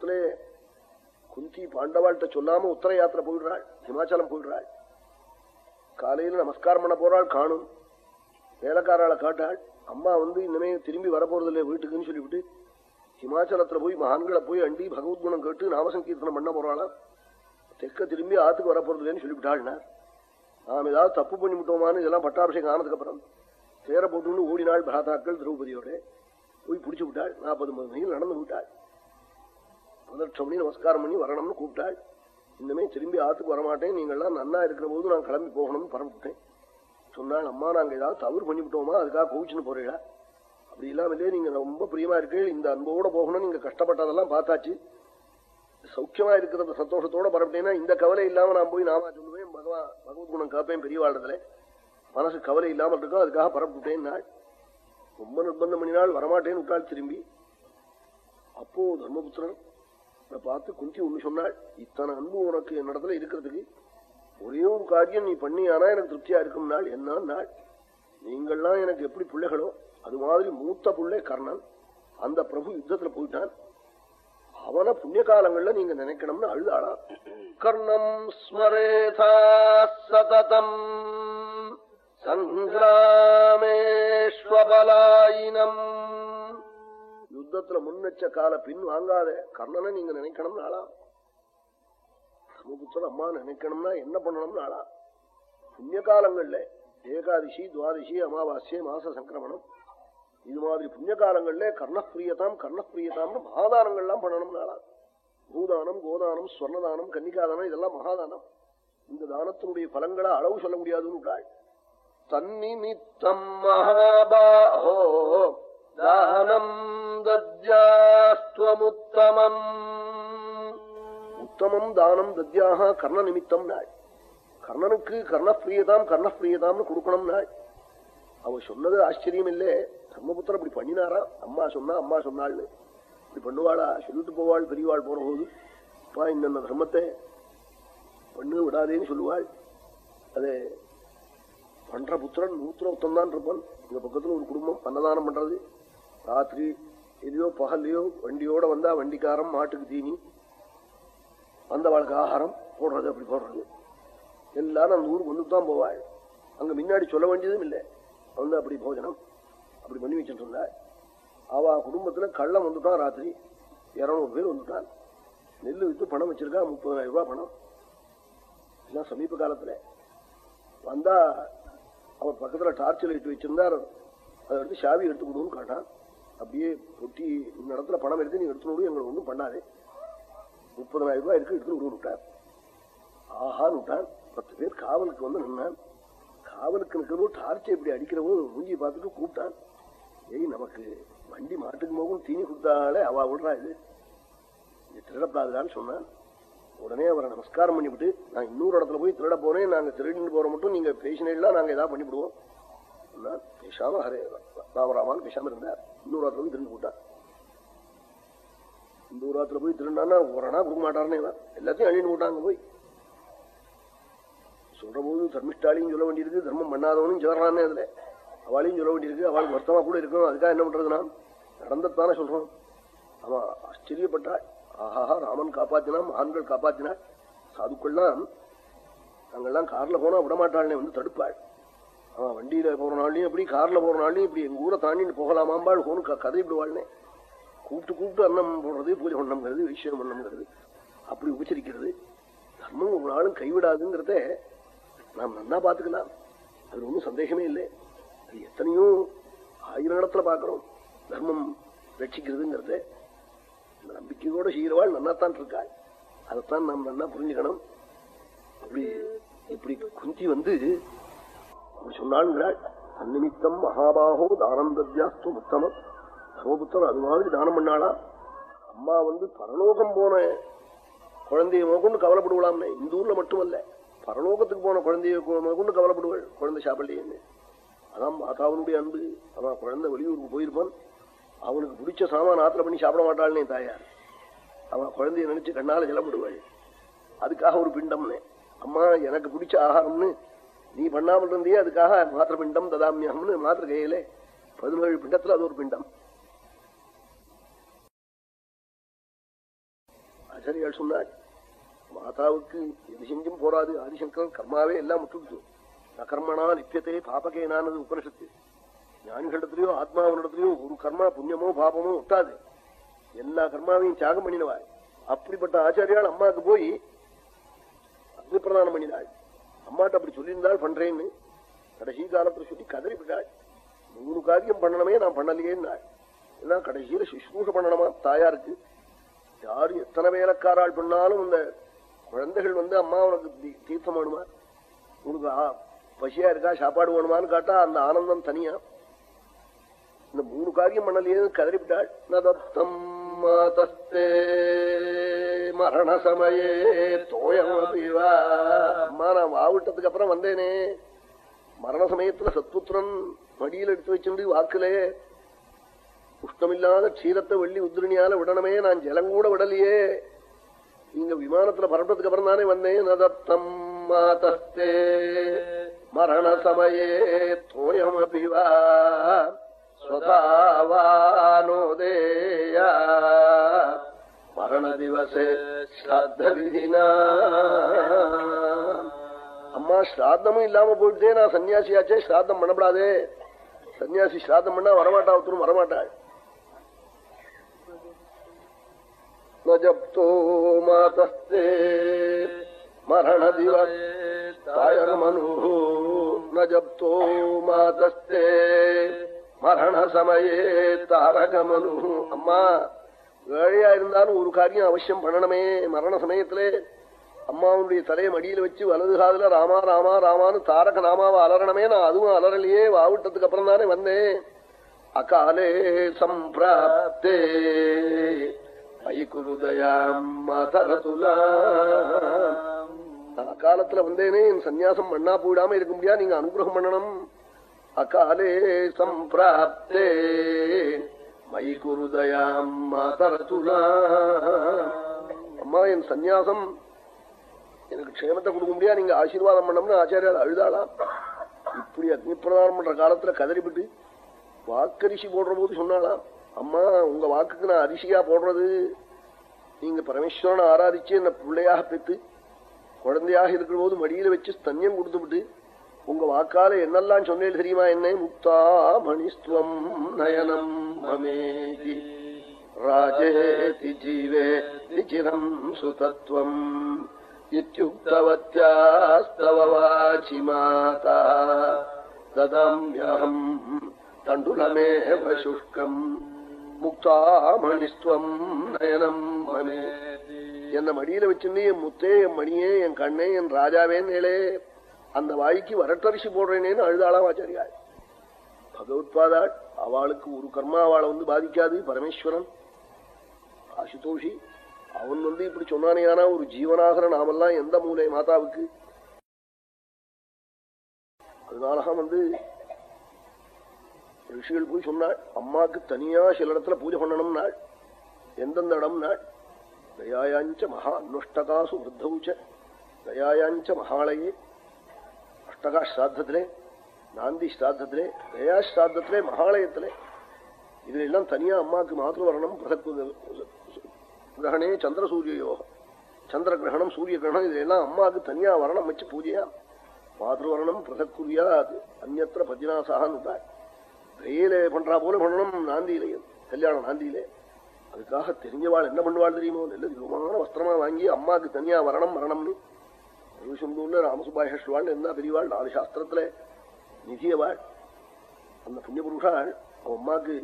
தர்மபுரத்திலே குந்தி பாண்டவாள்கிட்ட சொல்லாம உத்தர யாத்திரை போயிடுறாள் ஹிமாச்சலம் போயிடுறாள். காலையில நமஸ்காரம் பண்ண போறாள் காணும். வேலைக்காராளை காட்டாள். அம்மா வந்து இனிமே திரும்பி வரப்போறது இல்லை வீட்டுக்குன்னு சொல்லிவிட்டு ஹிமாச்சலத்துல போய் மகான்களை போய் அண்டி பகவத்குணம் கேட்டு நாமசங்கீர்த்தனம் பண்ண போறாளா தெற்க திரும்பி ஆத்துக்கு வரப்போறது இல்லைன்னு சொல்லிவிட்டாள்னா நாம் ஏதாவது தப்பு பண்ணி விட்டோமான்னு இதெல்லாம் பட்டாபிஷேகம் ஆனதுக்கு அப்புறம் தேர போட்டுன்னு ஓடினாள் பிராதாக்கள் திரௌபதியோட. போய் பிடிச்சு விட்டாள். நாற்பது மணி நடந்து விட்டாள். பதினெட்டு மணி நமஸ்காரம் பண்ணி வரணும்னு கூப்பிட்டாள். இன்னுமே திரும்பி ஆத்துக்கு வரமாட்டேன். நீங்கள்லாம் நன்னா இருக்கிற போது நான் கிளம்பி போகணும்னு பரப்பிட்டேன் சொன்னாள் அம்மா நாங்கள் ஏதாவது தவறு பண்ணிவிட்டோமா அதுக்காக கோவிச்சுன்னு போறீங்களா? அப்படி இல்லாமலே நீங்க ரொம்ப பிரியமா இருக்கு இந்த அன்போட போகணும் நீங்க கஷ்டப்பட்டதெல்லாம் பார்த்தாச்சு. சௌக்கியமா இருக்கிறத சந்தோஷத்தோட பரப்பிட்டேன்னா இந்த கவலை இல்லாம நான் போய் நாமா சொல்லுவேன். பகவான் பகவத் குணம் காப்பேன் பெரியவாழ்றதுல மனசு கவலை இல்லாமல் இருக்கும் அதுக்காக பரப்பிட்டேன் நாள் ரொம்ப நிர்பந்தம் பண்ணினால் வரமாட்டேன்னு விட்டாள் திரும்பி. அப்போ தர்மபுத்திரன் பார்த்து குந்தி ஒண்ணு சொன்னாள் இத்தனை அன்பு உனக்கு என்னிடத்துல இருக்கிறதுக்கு? ஒரே ஒரு காரியம் நீ பண்ணி ஆனா எனக்கு திருப்தியா இருக்கும் நாள் என்ன நாள்? நீங்கள்லாம் எனக்கு எப்படி பிள்ளைகளோ அது மாதிரி மூத்த பிள்ளை கர்ணன் அந்த பிரபு யுத்தத்துல போயிட்டான். அவன புண்ணிய காலங்கள்ல நீங்க நினைக்கணும்னு அழுதாளா கர்ணம் ஸ்மரேதா சததம் சங்கிராமேஸ்வபலாயினம் யுத்தத்துல முன்னெச்ச கால பின் வாங்காத கர்ணனை நீங்க நினைக்கணும்னு ஆளா? சமுபுத்திர அம்மா நினைக்கணும்னா என்ன பண்ணணும்னு ஆளா? புண்ணிய காலங்கள்ல ஏகாதசி துவாதசி அமாவாசிய மாச சங்கிரமணம் இது மாதிரி புண்ணிய காலங்கள்ல கர்ணப்பிரியதாம் கர்ணப்பிரியதாம்னு மகாதானங்கள்லாம் பண்ணணும்னு ஆளா? பூதானம் கோதானம் ஸ்வர்ணதானம் கன்னிகாதானம் இதெல்லாம் மகாதானம். இந்த தானத்தினுடைய பலங்களை அளவு சொல்ல முடியாதுன்னு விட்டாள். தன்னிமித்தம் மகாபாஹோ தானம் தத்யாஸ்துவமுத்தமம் உத்தமம் தானம் தத்யாக கர்ண நிமித்தம் நாள் கர்ணனுக்கு கர்ணப்பிரியதாம் கர்ணப்பிரியதாம்னு கொடுக்கணும் நாள் அவ சொன்னது ஆச்சரியம் இல்லே தர்மபுத்திரன் இப்படி பண்ணினாரா? அம்மா சொன்னா அம்மா சொன்னாள் இப்படி பண்ணுவாளா? சொல்லிட்டு போவாள் பெரியவாள் போன போது அப்பா இந்த தர்மத்தை? பண்ணு விடாதேன்னு சொல்லுவாள். அது பண்ற புத்திரன் நூத்திர தான் இருப்பான். இந்த பக்கத்துல ஒரு குடும்பம் அன்னதானம் பண்றது. ராத்திரி எதையோ பகல்லையோ வண்டியோட வந்தா வண்டிக்காரம் மாட்டுக்கு தீனி. வந்தவாளுக்கு ஆகாரம் போடுறது அப்படி போடுறது. எல்லாரும் அந்த ஊருக்கு வந்து தான் போவாள் அங்க முன்னாடி சொல்ல வேண்டியதும் இல்லை. வந்து அப்படி போஜனம் அப்படி பண்ணி வச்சுட்டு இருந்தா. அவ குடும்பத்துல கள்ளம் வந்துட்டான் ராத்திரி. இரநூறு பேர் வந்துட்டான் நெல் வித்து பணம் வச்சிருக்கா முப்பதாயிரம் ரூபாய் பணம். எல்லாம் சமீப காலத்துல. வந்தா அவர் பக்கத்துல டார்ச் லைட் வச்சிருந்தார். அதை எடுத்து சாவி எடுத்து கொடுன்னு காட்டான். அப்படியே பொட்டி இந்த இடத்துல பணம் எடுத்து நீ எடுத்துனோடு எங்களை ஒன்றும் பண்ணாதே. முப்பதனாயிரம் ரூபாய் இருக்கு எடுத்து விட்டார். ஆஹான்னு விட்டான் பத்து பேர் காவலுக்கு வந்து நின்னான் காவலுக்கு இருக்கிறவோ டார்ச்சை இப்படி அடிக்கிறவோ மூஞ்சி பார்த்துட்டு கூப்பிட்டான் ஏய் நமக்கு வண்டி மாட்டுக்கு போகும் தீனி கொடுத்தாலே அவா விடுறா இது. இது திருடப்படாதுடான்னு சொன்னான் உடனே அவரை நமஸ்காரம் பண்ணிவிட்டு நான் இன்னொரு இடத்துல போய் திருட போறேன் நாங்கள் திருடின்னு போற மட்டும் நீங்க பேசினா நாங்கள் ஏதாவது பண்ணிவிடுவோம். பேசாம ஹரே ராமராமான்னு பேசாம இருந்தார். இந்தூராத்துல போய் திருந்து போட்டார் இந்தூராத்துல போய் திருண்டான்னா ஒரு கொடுக்க மாட்டாருன்னு எல்லாத்தையும் அழிந்து போட்டாங்க போய். சொல்ற போது தர்மிஷ்டாலையும் சொல்ல வேண்டியிருக்கு தர்மம் பண்ணாதவனும் சேர்றானே அதுல. அவளையும் சொல்ல வேண்டியிருக்கு அவளுக்கு வருத்தமா கூட இருக்கணும். அதுக்காக என்ன பண்றது நான் நடந்ததானே சொல்றோம். அவன் ஆச்சரியப்பட்டாள் ஆஹாஹா ராமன் காப்பாத்தினான் மகான்கள் காப்பாத்தினாள் சாதுக்கள்லாம் நாங்கெல்லாம் கார்ல போனா விடமாட்டாள்னே வந்து தடுப்பாள். அவன் வண்டியில போறனாலையும் அப்படி எப்படி கார்ல போறனாலையும் இப்படி எங்க ஊரை தாண்டின்னு போகலாமாம்பாள் ஹோனு கதை கூப்பிட்டு கூப்பிட்டு அன்னம் போடுறது பூஜை பண்ணம்ங்கிறது விஷயம் பண்ணம்ங்கிறது அப்படி உபச்சரிக்கிறது. தர்மம் ஒரு நாளும் கைவிடாதுங்கிறத நாம் நன்னா பார்த்துக்கலாம். அது ஒன்றும் சந்தேகமே இல்லை. அது எத்தனையோ ஆயிரம் இடத்துல பார்க்குறோம். தர்மம் ரட்சிக்கிறதுங்கிறத. நம்பிக்கையோட செய்கிறவாள் நன்னாத்தான் இருக்காள் அதைத்தான் நாம் நன்னா புரிஞ்சுக்கணும். அப்படி இப்படி குந்தி வந்து அப்படி சொன்னாள்ங்கிறாள் அந்நிமித்தம் மகாபாகோ தானம் தத்யாஸ்து உத்தமம். தர்மபுத்தர் அது மாதிரி தானம் பண்ணாளா? அம்மா வந்து பரலோகம் போன குழந்தைய கொண்டு கவலைப்படுவலாம்னே. இந்த ஊர்ல மட்டுமல்ல பரலோகத்துக்கு போன குழந்தைய கொண்டு கவலைப்படுவாள் குழந்தை சாப்பிடலையேன்னு. அதான் மாதாவனுடைய அன்பு. அவன் குழந்தை வெளியூருக்கு போயிருப்பான். அவனுக்கு பிடிச்ச சாமான் ஆத்திர பண்ணி சாப்பிட மாட்டாள்னே தாயார். அவன் குழந்தைய நினைச்சு கண்ணால ஜலப்படுவாள். அதுக்காக ஒரு பிண்டம்னு. அம்மா எனக்கு பிடிச்ச ஆகாரம்னு நீ பண்ணாமல் இருந்தே அதுக்காக மாத்திர பிண்டம் ததாமியம்னு மாத்திர கையிலே பதினேழு பிண்டத்துல அது ஒரு பிண்டம். ஆச்சாரியால் சொன்னாள் மாதாவுக்கு எது செஞ்சும் போராது. ஆதிசங்கர் கர்மாவே எல்லாம் முட்டுடுச்சு நகர்மனா நித்தியத்தை பாபகேனானது உபனிஷத்து. ஞானிகளிடத்திலயோ ஆத்மாவனிடத்திலயோ ஒரு கர்மா புண்ணியமோ பாபமோ ஒட்டாது. எல்லா கர்மாவையும் தியாகம் பண்ணினவாள் அப்படிப்பட்ட ஆச்சாரியால் அம்மாவுக்கு போய் அக்னி பிரதானம் பண்ணினாள். அம்மாட்ட அப்படி சொல்லியிருந்தால் பண்றேன்னு. கடைசி காலத்துல சொல்லி கதறி விட்டாள் மூணு காரியம் பண்ணணுமே நான் பண்ணலையேன்னா ஏன்னா கடைசியில சுஷ்ரூஷ பண்ணணுமா? தாயாருக்கு. யாரு எத்தனை வேலைக்காரால் பண்ணாலும் இந்த குழந்தைகள் வந்து அம்மா உனக்கு தீ- தீர்த்தம் வேணுமா? உனக்கு பசியா இருக்கா? சாப்பாடு வேணுமான்னு கேட்டா அந்த ஆனந்தம் தனியா. இந்த மூணு காரியம் பண்ணலையே கதறிவிட்டாள். நதத்தம். மாதஸ்தே மரண தோயமபிவா அம்மா நான் வாவிட்டதுக்கு அப்புறம் வந்தேனே। மரண சமயத்துல சத்புத்திரன் மடியில் எடுத்து வச்சுட்டு வாக்குலே உஷ்ணமில்லாத க்ஷீரத்தை வெள்ளி உதிரணியால விடணுமே நான் ஜலம் கூட விடலையே. நீங்க விமானத்துல பரப்பதுக்கு அப்புறம் தானே வந்தேன். நதத்தம் மாதஸ்தே மரண சமயே தோயமபிவா ஸ்வதாவானோதேய மரண திவசே ஸ்ராத்த விதினா அம்மா ஸ்ராத்தமும் இல்லாம போயிட்டே நான் சன்னியாசியாச்சே ஸ்ராத்தம் பண்ணப்படாதே சன்னியாசி ஸ்ராத்தம் பண்ணா வரமாட்டா ஒருத்தரும் வரமாட்டாள் न जप्तो मातस्ते मरण दिवस तायर्मनुः न जप्तो मातस्ते மரண சமயே தாரகமனு. அம்மா ஏழையா இருந்தாலும் ஒரு காரியம் அவசியம் பண்ணணுமே. மரண சமயத்திலே அம்மாவுடைய தலையை மடியில வச்சு வலது காதுல ராமா ராமா ராமான்னு தாரக ராமாவை அலறணுமே. நான் அதுவும் அலறலையே வாவிட்டதுக்கு அப்புறம் தானே வந்தேன். அகாலே சம்பிராப்தே. அக்காலத்துல வந்தேனே என் சந்நியாசம் மண்ணா போயிடாம இருக்க முடியாது நீங்க அனுகிரகம் பண்ணணும். அகாலே சம்பிராப்தே மை குருதயாம் மாதரதுலா அம்மா என் சந்நியாசம் எனக்கு க்ஷேமத்தை கொடுக்க முடியாது நீங்க ஆசீர்வாதம் பண்ணம்னு ஆச்சாரியால் அழுதாளாம். இப்படி அக்னி பிரதானம் பண்ற காலத்துல கதறிவிட்டு வாக்கரிசி போடுற போது சொன்னாலாம் அம்மா உங்க வாக்குக்கு நான் அரிசியா போடுறது? நீங்க பரமேஸ்வரனை ஆராதிச்சு என்ன பிள்ளையாக பெற்று குழந்தையாக இருக்கிற போது மடியில வச்சு ஸ்தன்யம் கொடுத்துவிட்டு உங்க வாக்கால என்னெல்லாம் சொன்னேன் தெரியுமா என்ன? முக்தா மணிஸ்துவம் நயனம் மமேதி ராஜேதி ஜீவே நிச்சிரம் சுதத்வம் இத்தியுக்தவத்யாஸ்தவ வாசி மாதா ததம்யஹம் தண்டுலமேவ சுஷ்கம் முக்தாமணிஸ்துவம் நயனம் மமே என்ன மடியில வச்சுன்னு என் முத்தே என் மணியே என் கண்ணே என் ராஜாவேன்னேளே அந்த வாய்க்கு வரட்டரிசி போடுறேனேன்னு அழுதாளாம் ஆச்சாரியாள் பகவத்பாதாள் அவளுக்கு ஒரு கர்மா அவளை வந்து பாதிக்காது பரமேஸ்வரன். ஆசுதோஷி அவன் வந்து இப்படி சொன்னானே ஆனா ஒரு ஜீவனாகிற நாமெல்லாம் எந்த மூலை மாதாவுக்கு? அதனாலதான் வந்து ரிஷிகள் போய் சொன்னாள் அம்மாவுக்கு தனியா சில இடத்துல பூஜை பண்ணணும் நாள் எந்தெந்த இடம் நாள் தயாயாஞ்ச மகா அன்வஷ்டகாசு விருத்தவுச்ச தயாயாஞ்ச மகாலயே அஷ்டகா ஸ்ராத்திலே நாந்தி ஸ்ராத்திலே கயா ஸ்ராத்திலே மகாலயத்திலே. இதுல எல்லாம் தனியா அம்மாவுக்கு மாத்திரம் வரணும் கிரகணே சந்திர சூரிய யோகம். சந்திர கிரகணம் சூரிய கிரகணம் இதுல எல்லாம் அம்மாவுக்கு தனியா வரணும் வச்சு பூஜையா? மாதவரணம் பிரதக்குரியாது அந்நத்திர பஜ்னாசான்னு கையில பண்றா போல பண்ணணும் நாந்தியிலையும் கல்யாணம் நாந்தியிலே. அதுக்காக தெரிஞ்சவாள் என்ன பண்ணுவாள் தெரியுமோ நல்ல விதமான வஸ்திரமா வாங்கி அம்மாவுக்கு தனியா வரணும் வரணும்னு திருவிசந்தூர்ல ராமசுபாயஷ்வாள் என்ன பெரியவாள் நாலு சாஸ்திரத்துல நிதியவாள் அந்த புண்ணிய புருஷாள் அவன் அம்மாவுக்கு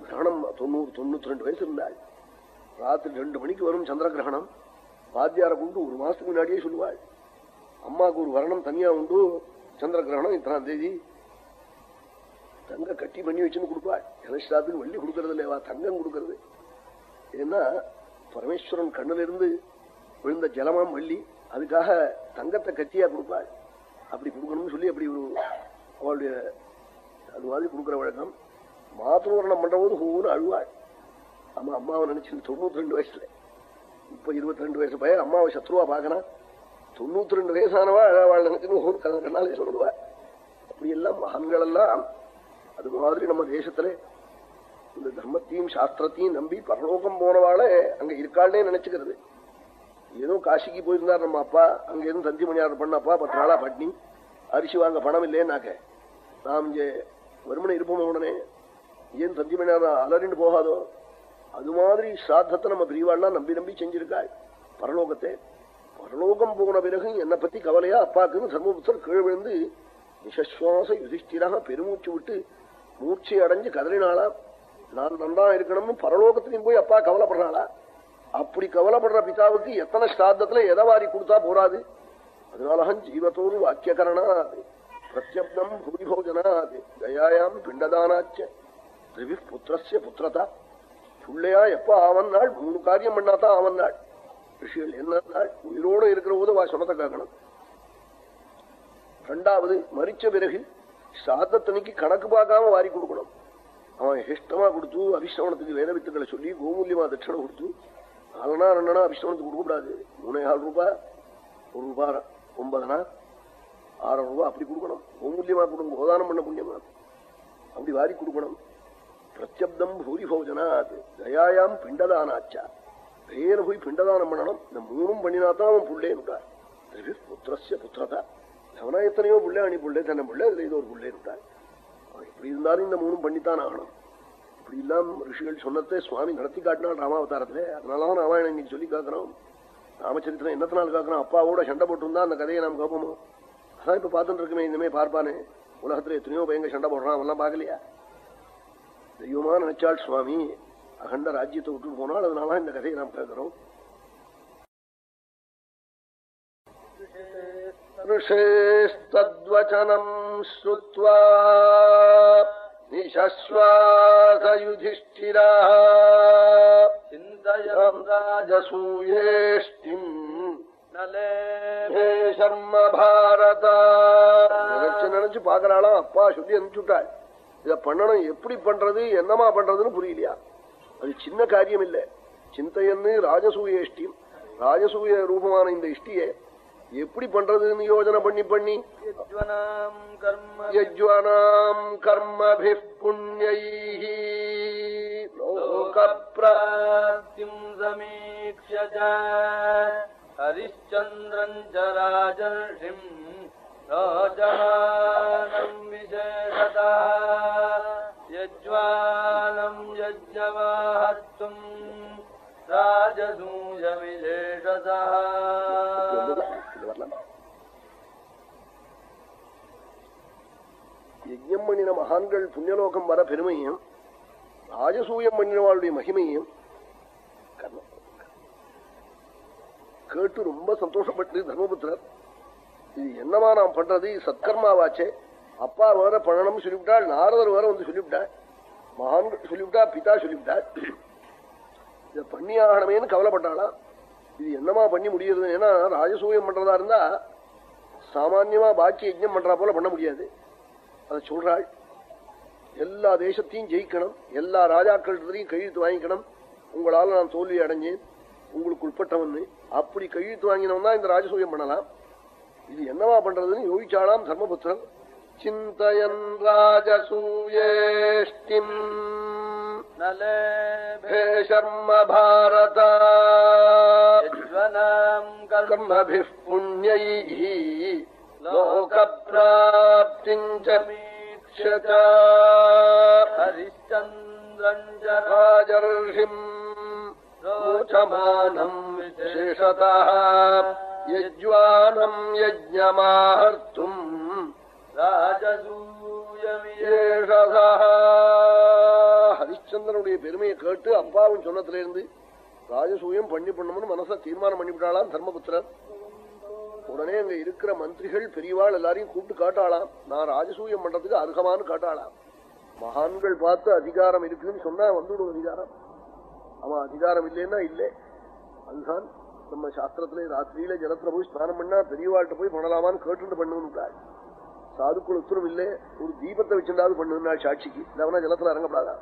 கிரகணம் தொண்ணூறு தொண்ணூத்தி ரெண்டு வயசு இருந்தாள் ராத்திரி ரெண்டு மணிக்கு வரும் சந்திர கிரகணம் வாத்தியாரை கொண்டு ஒரு மாசத்துக்கு முன்னாடியே சொல்லுவாள் அம்மாவுக்கு ஒரு வரணம் தனியா உண்டு சந்திர கிரகணம் இத்தனாம் தேதி தங்க கட்டி பண்ணி வச்சுன்னு கொடுப்பாள் ஜலஸ்ராத்துக்கு வள்ளி கொடுக்கறது இல்லைவா தங்கம் கொடுக்கறது ஏன்னா பரமேஸ்வரன் கண்ணிலிருந்து விழுந்த ஜலமாம் வள்ளி அதுக்காக தங்கத்தை கட்சியா கொடுப்பாள். அப்படி கொடுக்கணும்னு சொல்லி அப்படி ஒரு அவளுடைய அது மாதிரி கொடுக்குற வழக்கம். மாத்திருவரணம் பண்றபோது ஹூன்னு அழுவாள். அம்மா அம்மாவை நினைச்சு தொண்ணூத்தி ரெண்டு வயசுல. இப்ப இருபத்தி ரெண்டு வயசு பையன் அம்மாவை சத்ருவா பாக்கணும் தொண்ணூத்தி ரெண்டு வயசானவா அழவாள் நினைச்சுன்னு கண்ணாலே சொல்லுவா அப்படி எல்லாம் மகான்கள் எல்லாம் அது மாதிரி நம்ம தேசத்துல இந்த தர்மத்தையும் சாஸ்திரத்தையும் நம்பி பரலோகம் போனவாளே அங்க இருக்காள்னே நினைச்சுக்கிறது. ஏதோ காசிக்கு போயிருந்தார் நம்ம அப்பா. அங்க இருந்து தந்தி மணியார் பண்ணப்பா? பத்து நாளா பட்னி. அரிசி வாங்க பணம் இல்லைன்னாக்க. நாம் இங்கே வருமனை இருப்போம் உடனே. ஏன் தந்தி மணியார் அலறிண்டு போகாதோ? அது மாதிரி சாத்தத்தை நம்ம பிரிவாள்லாம் நம்பி நம்பி செஞ்சிருக்காள் பரலோகத்தை. பரலோகம் போன பிறகு என்னை பத்தி கவலையா? அப்பாக்குன்னு தர்மபுத்தர் கீழ் விழுந்து நிசஸ்வாச யுதிஷ்டிராக பெருமூச்சு விட்டு மூச்சை அடைஞ்சு கதறினாளா? நான் நன்றா இருக்கணும்னு பரலோகத்திலையும் போய் அப்பா கவலைப்படுறாளா? அப்படி கவலைப்படுற பிதாவுக்கு எத்தனை ஸ்ராத்தத்துல எதை வாரி கொடுத்தா போராது அதனாலஹன் ஜீவத்தோடு வாக்கியகரணாது. பிரத்யப்தம் பூரிபோஜனாது. தயாயாம் பிண்டதானாச்ச. திரிவி புத்திரஸ்ய புத்திரதா. பிள்ளையா எப்ப ஆவன் நாள் மூணு காரியம் பண்ணாதான் அவன் நாள் ரிஷிகள் என்ன நாள் உயிரோடு இருக்கிற போது வா சொன்னத்தை கேட்கணும். ரெண்டாவது மறிச்ச பிறகு சாதத்தனைக்கு கணக்கு பார்க்காம வாரி கொடுக்கணும். அவன் இஷ்டமா கொடுத்து அபிஷ்டவனத்துக்கு வேத வித்துக்களை சொல்லி கோமூல்யமா தட்சணை கொடுத்து நாலனா ரெண்டனா அபிஷ்டவனத்துக்கு கொடுக்கக்கூடாது. மூணே ஆறு ரூபாய் ஒரு ரூபாய் ஒன்பதுனா ஆறு ரூபாய் அப்படி கொடுக்கணும். கோமூல்யமா கொடுக்கணும் போதானம் பண்ண புண்ணியமா. அப்படி வாரி கொடுக்கணும். பிரத்யப்தம் பூரி போஜனாத் தயாயாம் பிண்டதானாச்சா. வேற போய் பிண்டதானம் பண்ணணும். இந்த மூணும் பண்ணினாத்தான் அவன் புள்ளேன்னுட்டார் புத்திரஸ்ய புத்திரதா. எவனா எத்தனையோ புள்ளை அணி புள்ளை தன்னை புள்ளை அதுல ஏதோ ஒரு புள்ளேன்னுட்டார் அவன் எப்படி இருந்தாலும் இந்த மூணும் பண்ணித்தான் ஆகணும். இப்படி இல்லாம ரிஷிகள் சொன்னத்தை சுவாமி நடத்தி காட்டினாள் ராமாவதாரத்துல அதனாலதான் ராமாயணம் இன்னைக்கு சொல்லி காக்கிறோம் ராமச்சரித்திரம் என்னத்தினால் காக்கிறோம் அப்பாவோட சண்டை போட்டிருந்தா அந்த கதையை நாம் கேட்போமோ அதான் இப்ப பார்த்துட்டு இருக்குமே இனிமே பார்ப்பானே உலகத்துல எத்தனையோ பையங்க சண்டை போடுறான் அவெல்லாம் பார்க்கலையா தெய்வமா நினைச்சாள் சுவாமி அகண்ட ராஜ்யத்தை விட்டு போனால் அதனால இந்த கதையை நாம் கேட்கிறோம் ऋषेस्तद्वचनम् श्रुत्वा निशश्वासयुधिष्ठिरः चिन्तयन् राजसूयेष्टिम् नले ஹே சர்ம பாரதா நினைச்சு நினைச்சு பாக்குறாளாம் அப்பா சொல்லி அனுப்பிச்சுட்டாள் இத பண்ணணும் எப்படி பண்றது என்னமா பண்றதுன்னு புரியலையா அது சின்ன காரியம் இல்ல சிந்தையன்னு ராஜசூய இஷ்டியும் ராஜசூய ரூபமான இந்த இஷ்டியை எப்படி பண்றதுன்னு யோஜனை பண்ணி பண்ணி. யஜ்வனாம் கர்மபி புண்ணியை லோகப்பிராப்திம் சமீக்ஷஜ ஹரிச்சந்திரன் ராஜர்ஷிம் ராஜமானம் விசேஷதா. யஜ்வானம் யஜ்ஜவாஹத்தும் विशेषतः यज्वानम् यज्ञवाहर्तुम् राजसूयविशेषतः யஜ்யம் பண்ணின மகான்கள் புண்ணியலோகம் வர பெருமையும் ராஜசூயம் பண்ணினவாளுடைய மகிமையும் கர்ணம். கேட்டு ரொம்ப சந்தோஷப்பட்டு தர்மபுத்திரர் இது என்னமா நாம் பண்றது இது சத்கர்மாவாச்சே அப்பா வேற பண்ணணும்னு சொல்லிவிட்டாள் நாரதர் வேற வந்து சொல்லிவிட்டாள் மகான்கள் சொல்லிவிட்டா பிதா சொல்லிவிட்டாள் இதை பண்ணி ஆகணுமேன்னு கவலைப்பட்டாளாம் இது என்னமா பண்ணி முடியறது? ஏன்னா ராஜசூயம் பண்றதா இருந்தா சாமான்யமா பாக்கி யஜ்யம் பண்றா போல பண்ண முடியாது. அதை சொல்றாள். எல்லா தேசத்தையும் ஜெயிக்கணும். எல்லா ராஜாக்கள்கிட்டையும் கையெழுத்து வாங்கிக்கணும். உங்களால நான் தோல்வி அடைஞ்சேன். உங்களுக்கு உட்பட்டவன் அப்படி கையெழுத்து வாங்கினவன் இந்த ராஜசூயம் பண்ணலாம். இது என்னவா பண்றதுன்னு யோகிச்சாளாம் தர்மபுத்திரன். சிந்தயன் ராஜசூயேஷ்டிம். नलेभे சர்ம பாரத यज्वनाम् कर्म கர்மபி புண்ணியைः லோகப்ராப்திம் ச மீக்ஷத हरिश्चन्द्रम् च ராஜர்ஷிம் ஹரிச்சந்திரனுடைய பெருமையை கேட்டு அப்பாவும் சொன்னதுல இருந்து ராஜசூயம் பண்ணி பண்ணணும்னு மனசை தீர்மானம் பண்ணிவிட்டாளாம் தர்மபுத்திரன் உடனே அங்க இருக்கிற மந்திரிகள் பெரியவாள் எல்லாரையும் கூப்பிட்டு காட்டாளாம். நான் ராஜசூயம் பண்றதுக்கு அருகமானு காட்டாளாம். மகான்கள் பார்த்து அதிகாரம் இருக்குன்னு சொன்னா வந்துவிடும் அதிகாரம். அவன் அதிகாரம் இல்லைன்னா இல்லை. அதுதான் நம்ம சாஸ்திரத்திலே ராத்திரியில ஜலத்துல போய் ஸ்நானம் பண்ணா பெரியவாழ்கிட்ட போய் பண்ணலாமான்னு கேட்டுட்டு பண்ணுன்னு சாதுக்குள் உத்தரவு இல்லை. ஒரு தீபத்தை வச்சிருந்தாவது பண்ணுனாள் சாட்சிக்கு. இல்லவனா ஜலத்துல இறங்கப்படாதா?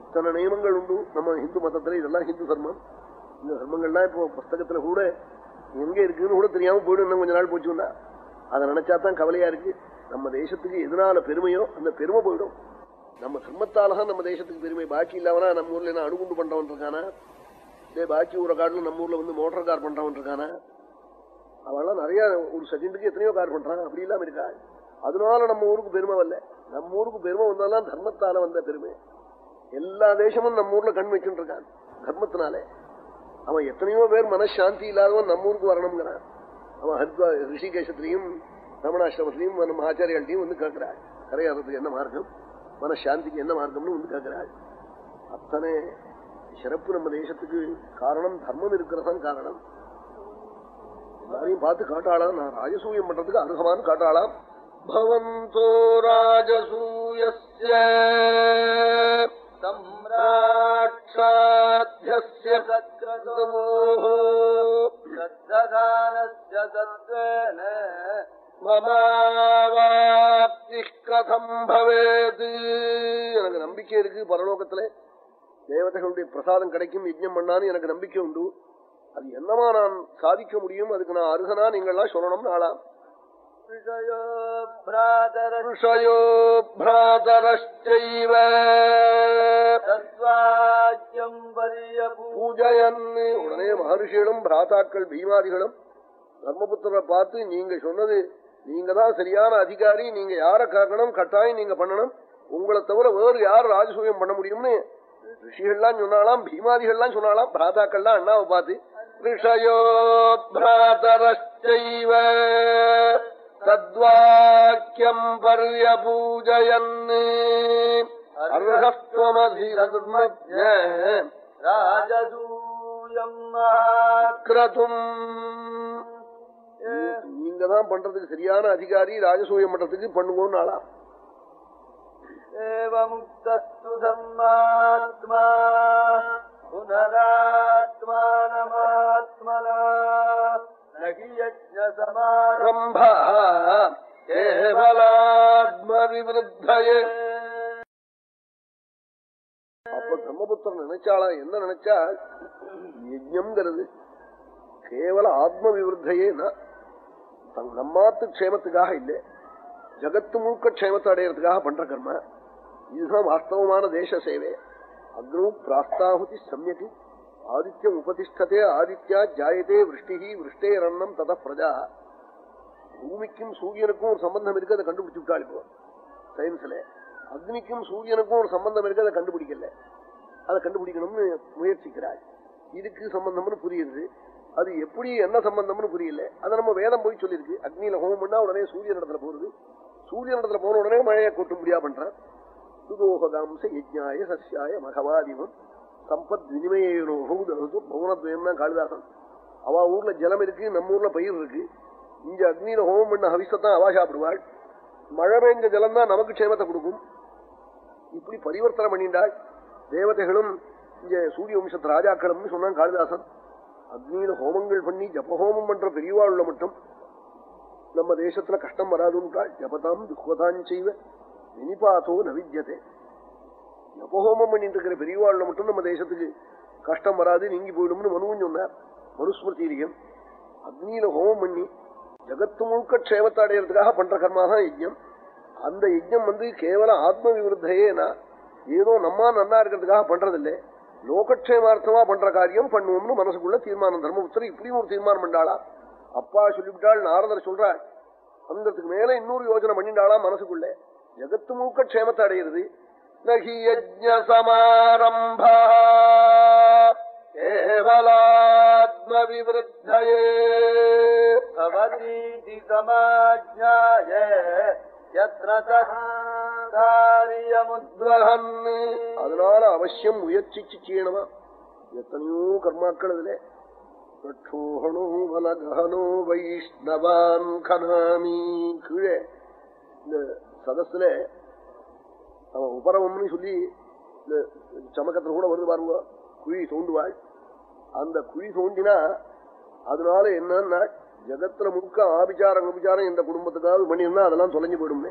இத்தனை நியமங்கள் உண்டு. நம்ம ஹிந்து மதத்துல இதெல்லாம் ஹிந்து தர்மம். இந்த தர்மங்கள்லாம் இப்போ புஸ்தகத்துல கூட எங்க இருக்குன்னு கூட தெரியாம போயிடும். இன்னும் கொஞ்ச நாள் போச்சுன்னா அதை நினைச்சா தான் கவலையா இருக்கு. நம்ம தேசத்துக்கு எதனால பெருமையோ அந்த பெருமை போயிடும். நம்ம தர்மத்தாலதான் நம்ம தேசத்துக்கு பெருமை. பாக்கி இல்லாமனா நம்ம ஊர்ல என்ன அணுகுண்டு பண்றவன் இருக்கானா? இதே பாக்கி ஊரை காட்டில் நம்ம ஊர்ல வந்து மோட்டார் கார் பண்றவன் இருக்கானா? அவெல்லாம் நிறைய ஒரு செகண்டுக்கு எத்தனையோ கார் பண்றான். அப்படி இல்லாம இருக்கா? அதனால நம்ம ஊருக்கு பெருமை வரல. நம்ம ஊருக்கு பெருமை வந்தாலும் தர்மத்தால வந்த பெருமை. எல்லா தேசமும் நம்ம ஊர்ல கண் வச்சுட்டு இருக்கான் தர்மத்தினாலே. அவன் எத்தனையோ பேர் மனசாந்தி இல்லாதவன் நம்ம ஊருக்கு வரணுங்கிறான் அவன் ஹரித்வா ரிஷிகேஷத்திலையும் ரமணாசிரமத்திலையும் நம்ம ஆச்சாரியால்ட்டையும் வந்து கேட்கிறாள். கரையாடுறதுக்கு என்ன மார்க்கம்? மனசாந்திக்கு என்ன மார்க்கம்னு வந்து கேட்கிறாள். அத்தனை சிறப்பு நம்ம தேசத்துக்கு காரணம் தர்மம் இருக்கிறதான் காரணம். எல்லாரையும் பார்த்து காட்டாளாம். நான் ராஜசூயம் பண்றதுக்கு அருகமானு காட்டாளாம். பவந்தோ ராஜசூயஸ்ய சம்ராட்சாத்யஸ்ய சத்ரதோः சத்ததானஸ்ய சத்வேன மமாவாப்தி கதம் பவேது எனக்கு நம்பிக்கை இருக்கு. பரலோகத்துல தேவதைகளுடைய பிரசாதம் கிடைக்கும் யஜ்ஞம் பண்ணான்னு எனக்கு நம்பிக்கை உண்டு. அது என்னமா நான் சாதிக்க முடியும்? அதுக்கு நான் அருகனா நீங்கள்லாம் சொல்லணும் நாளாம் ऋषयो भ्रातर ருஷயோ பிராதரஷ்டைவ தத்வாக்கியம் பரியபூ பூஜயன் உடனே மகர்ஷிகளும் பிராதாக்கள் பீமாதிகளும் தர்மபுத்திரரை பார்த்து நீங்க சொன்னது நீங்க தான் சரியான அதிகாரி நீங்க யார காக்கணும் கட்டாயம் நீங்க பண்ணணும் உங்களை தவிர வேறு யார் ராஜசூயம் பண்ண முடியும்னு ரிஷிகள்லாம் சொன்னாலாம் பீமாதிகள்லாம் சொன்னாலாம் பிராதாக்கள்லாம் அண்ணாவை பார்த்து ரிஷயோ பிராதரஷ்டைவ தத்வாக்கியம் பர்ய பூஜயன் அர்ஹத்வமதிரதுமஜ ராஜதூயம் கிரதும் நீங்க தான் பண்றதுக்கு சரியான அதிகாரி ராஜசூய மன்றத்துக்கு பண்ணுவோம் நாளா ஏவமுக்தஸ்து தர்மாத்மா அப்ப பிரம்மபுத்திரன் நினைச்சாளா? என்ன நினைச்சா? யஜ்யம்ங்கிறது கேவல ஆத்ம விவருத்தையே நம்மாத்து க்ஷேமத்துக்காக இல்லை. ஜகத்து முழுக்க க்ஷேமத்தை அடையிறதுக்காக பண்ற கர்ம. இதுதான் வாஸ்தவமான தேச சேவை. அக்னு பிராஸ்தாகுதி சமயக்கு ஆதித்யம் உபதிஷ்டதே ஆதித்யா ஜாயதே விருஷ்டி விருஷ்டே ரன்னம் தத பிரஜா. பூமிக்கும் சூரியனுக்கும் ஒரு சம்பந்தம் இருக்கு அதை கண்டுபிடிச்சு விட்டாள் இப்போ. சயின்ஸ்ல அக்னிக்கும் சூரியனுக்கும் ஒரு சம்பந்தம் இருக்கு அதை கண்டுபிடிக்கல. அதை கண்டுபிடிக்கணும்னு முயற்சிக்கிறாள். இதுக்கு சம்பந்தம்னு புரியுது. அது எப்படி என்ன சம்பந்தம்னு புரியல. அதை நம்ம வேதம் போய் சொல்லியிருக்கு. அக்னியில ஹோமம் பண்ணா உடனே சூரியன் இடத்துல போறது சூரியன் இடத்துல போன உடனே மழையை கொட்டும் முடியா பண்றான். சுதோகதாம்ச யஜ்ஞாய சசியாய மகவாதிபம் சம்பத் வினிமயனோ பௌனத்வயம்னா காளிதாசன். அவ ஊர்ல ஜலம் இருக்கு நம்ம ஊர்ல பயிர் இருக்கு. இங்க அக்னியில ஹோமம் பண்ண ஹவிசத்தான் அவா சாப்பிடுவாள். மழை பெய்ஞ்ச ஜலம் தான் நமக்கு க்ஷேமத்தை கொடுக்கும். இப்படி பரிவர்த்தனை பண்ணிட்டாள். தேவதைகளும் இங்க சூரிய வம்சத்து ராஜாக்களும் சொன்னான் காளிதாசன். அக்னியில ஹோமங்கள் பண்ணி ஜபஹோமம் பண்ற பெரியவாழ்ல மட்டும். நம்ம தேசத்துல கஷ்டம் வராதுன்றாள். ஜபதாம் துக்கதாம் செய்வ. வினிபாத்தோ நவித்தியதே ஜபஹோமம் பண்ணிட்டு இருக்கிற பெரியவாழ்ல மட்டும் நம்ம தேசத்துக்கு கஷ்டம் வராது நீங்கி போயிடும்னு மனுவும் சொன்னார். மனுஸ்மிருதிரியம் அக்னியில ஹோமம் பண்ணி ஜகத்து முழுக்க க்ஷேமத்தை அடையிறதுக்காக பண்ற கர்மா தான் யஜ்யம். அந்த யஜ்யம் வந்து கேவலம் ஆத்ம விருத்தையேனா ஏதோ நம்மா நன்னா இருக்கிறதுக்காக பண்றதில்லை. லோகக்ஷேமார்த்தமா பண்ற காரியம் பண்ணுவோம்னு மனசுக்குள்ள தீர்மானம் தர்மபுத்திர இப்படியும் ஒரு தீர்மானம் பண்ணாளா? அப்பா சொல்லிவிட்டாள் நாரதர் சொல்றாள் அந்தத்துக்கு மேல இன்னொரு யோஜனை பண்ணிட்டாளா மனசுக்குள்ள? ஜகத்து முழுக்க க்ஷேமத்தை அடையிறது. நகி யஜ்ஞ சமாரம்பா கேவலாத்ம விவருத்தயே भवतीति समाज्ञाय यत्र सः कार्यमुद्वहन् அதனால அவசியம் முயற்சிச்சு செய்யணுமா எத்தனையோ கர்மாக்கள் இதுல ரட்சோகணோ வலகனோ வைஷ்ணவான் கனாமி கீழே இந்த சதஸ்ல அவன் உபரவம்னு சொல்லி இந்த சமக்கத்தில் கூட வருது பாருங்க. குழி தோண்டுவாள். அந்த குழி தோண்டினா அதனால என்னன்னா ஜகத்துல முழுக்க ஆபிச்சாரம் அபிச்சாரம் இந்த குடும்பத்துக்காவது பண்ணியிருந்தா அதெல்லாம் தொலைஞ்சு போயிடுமே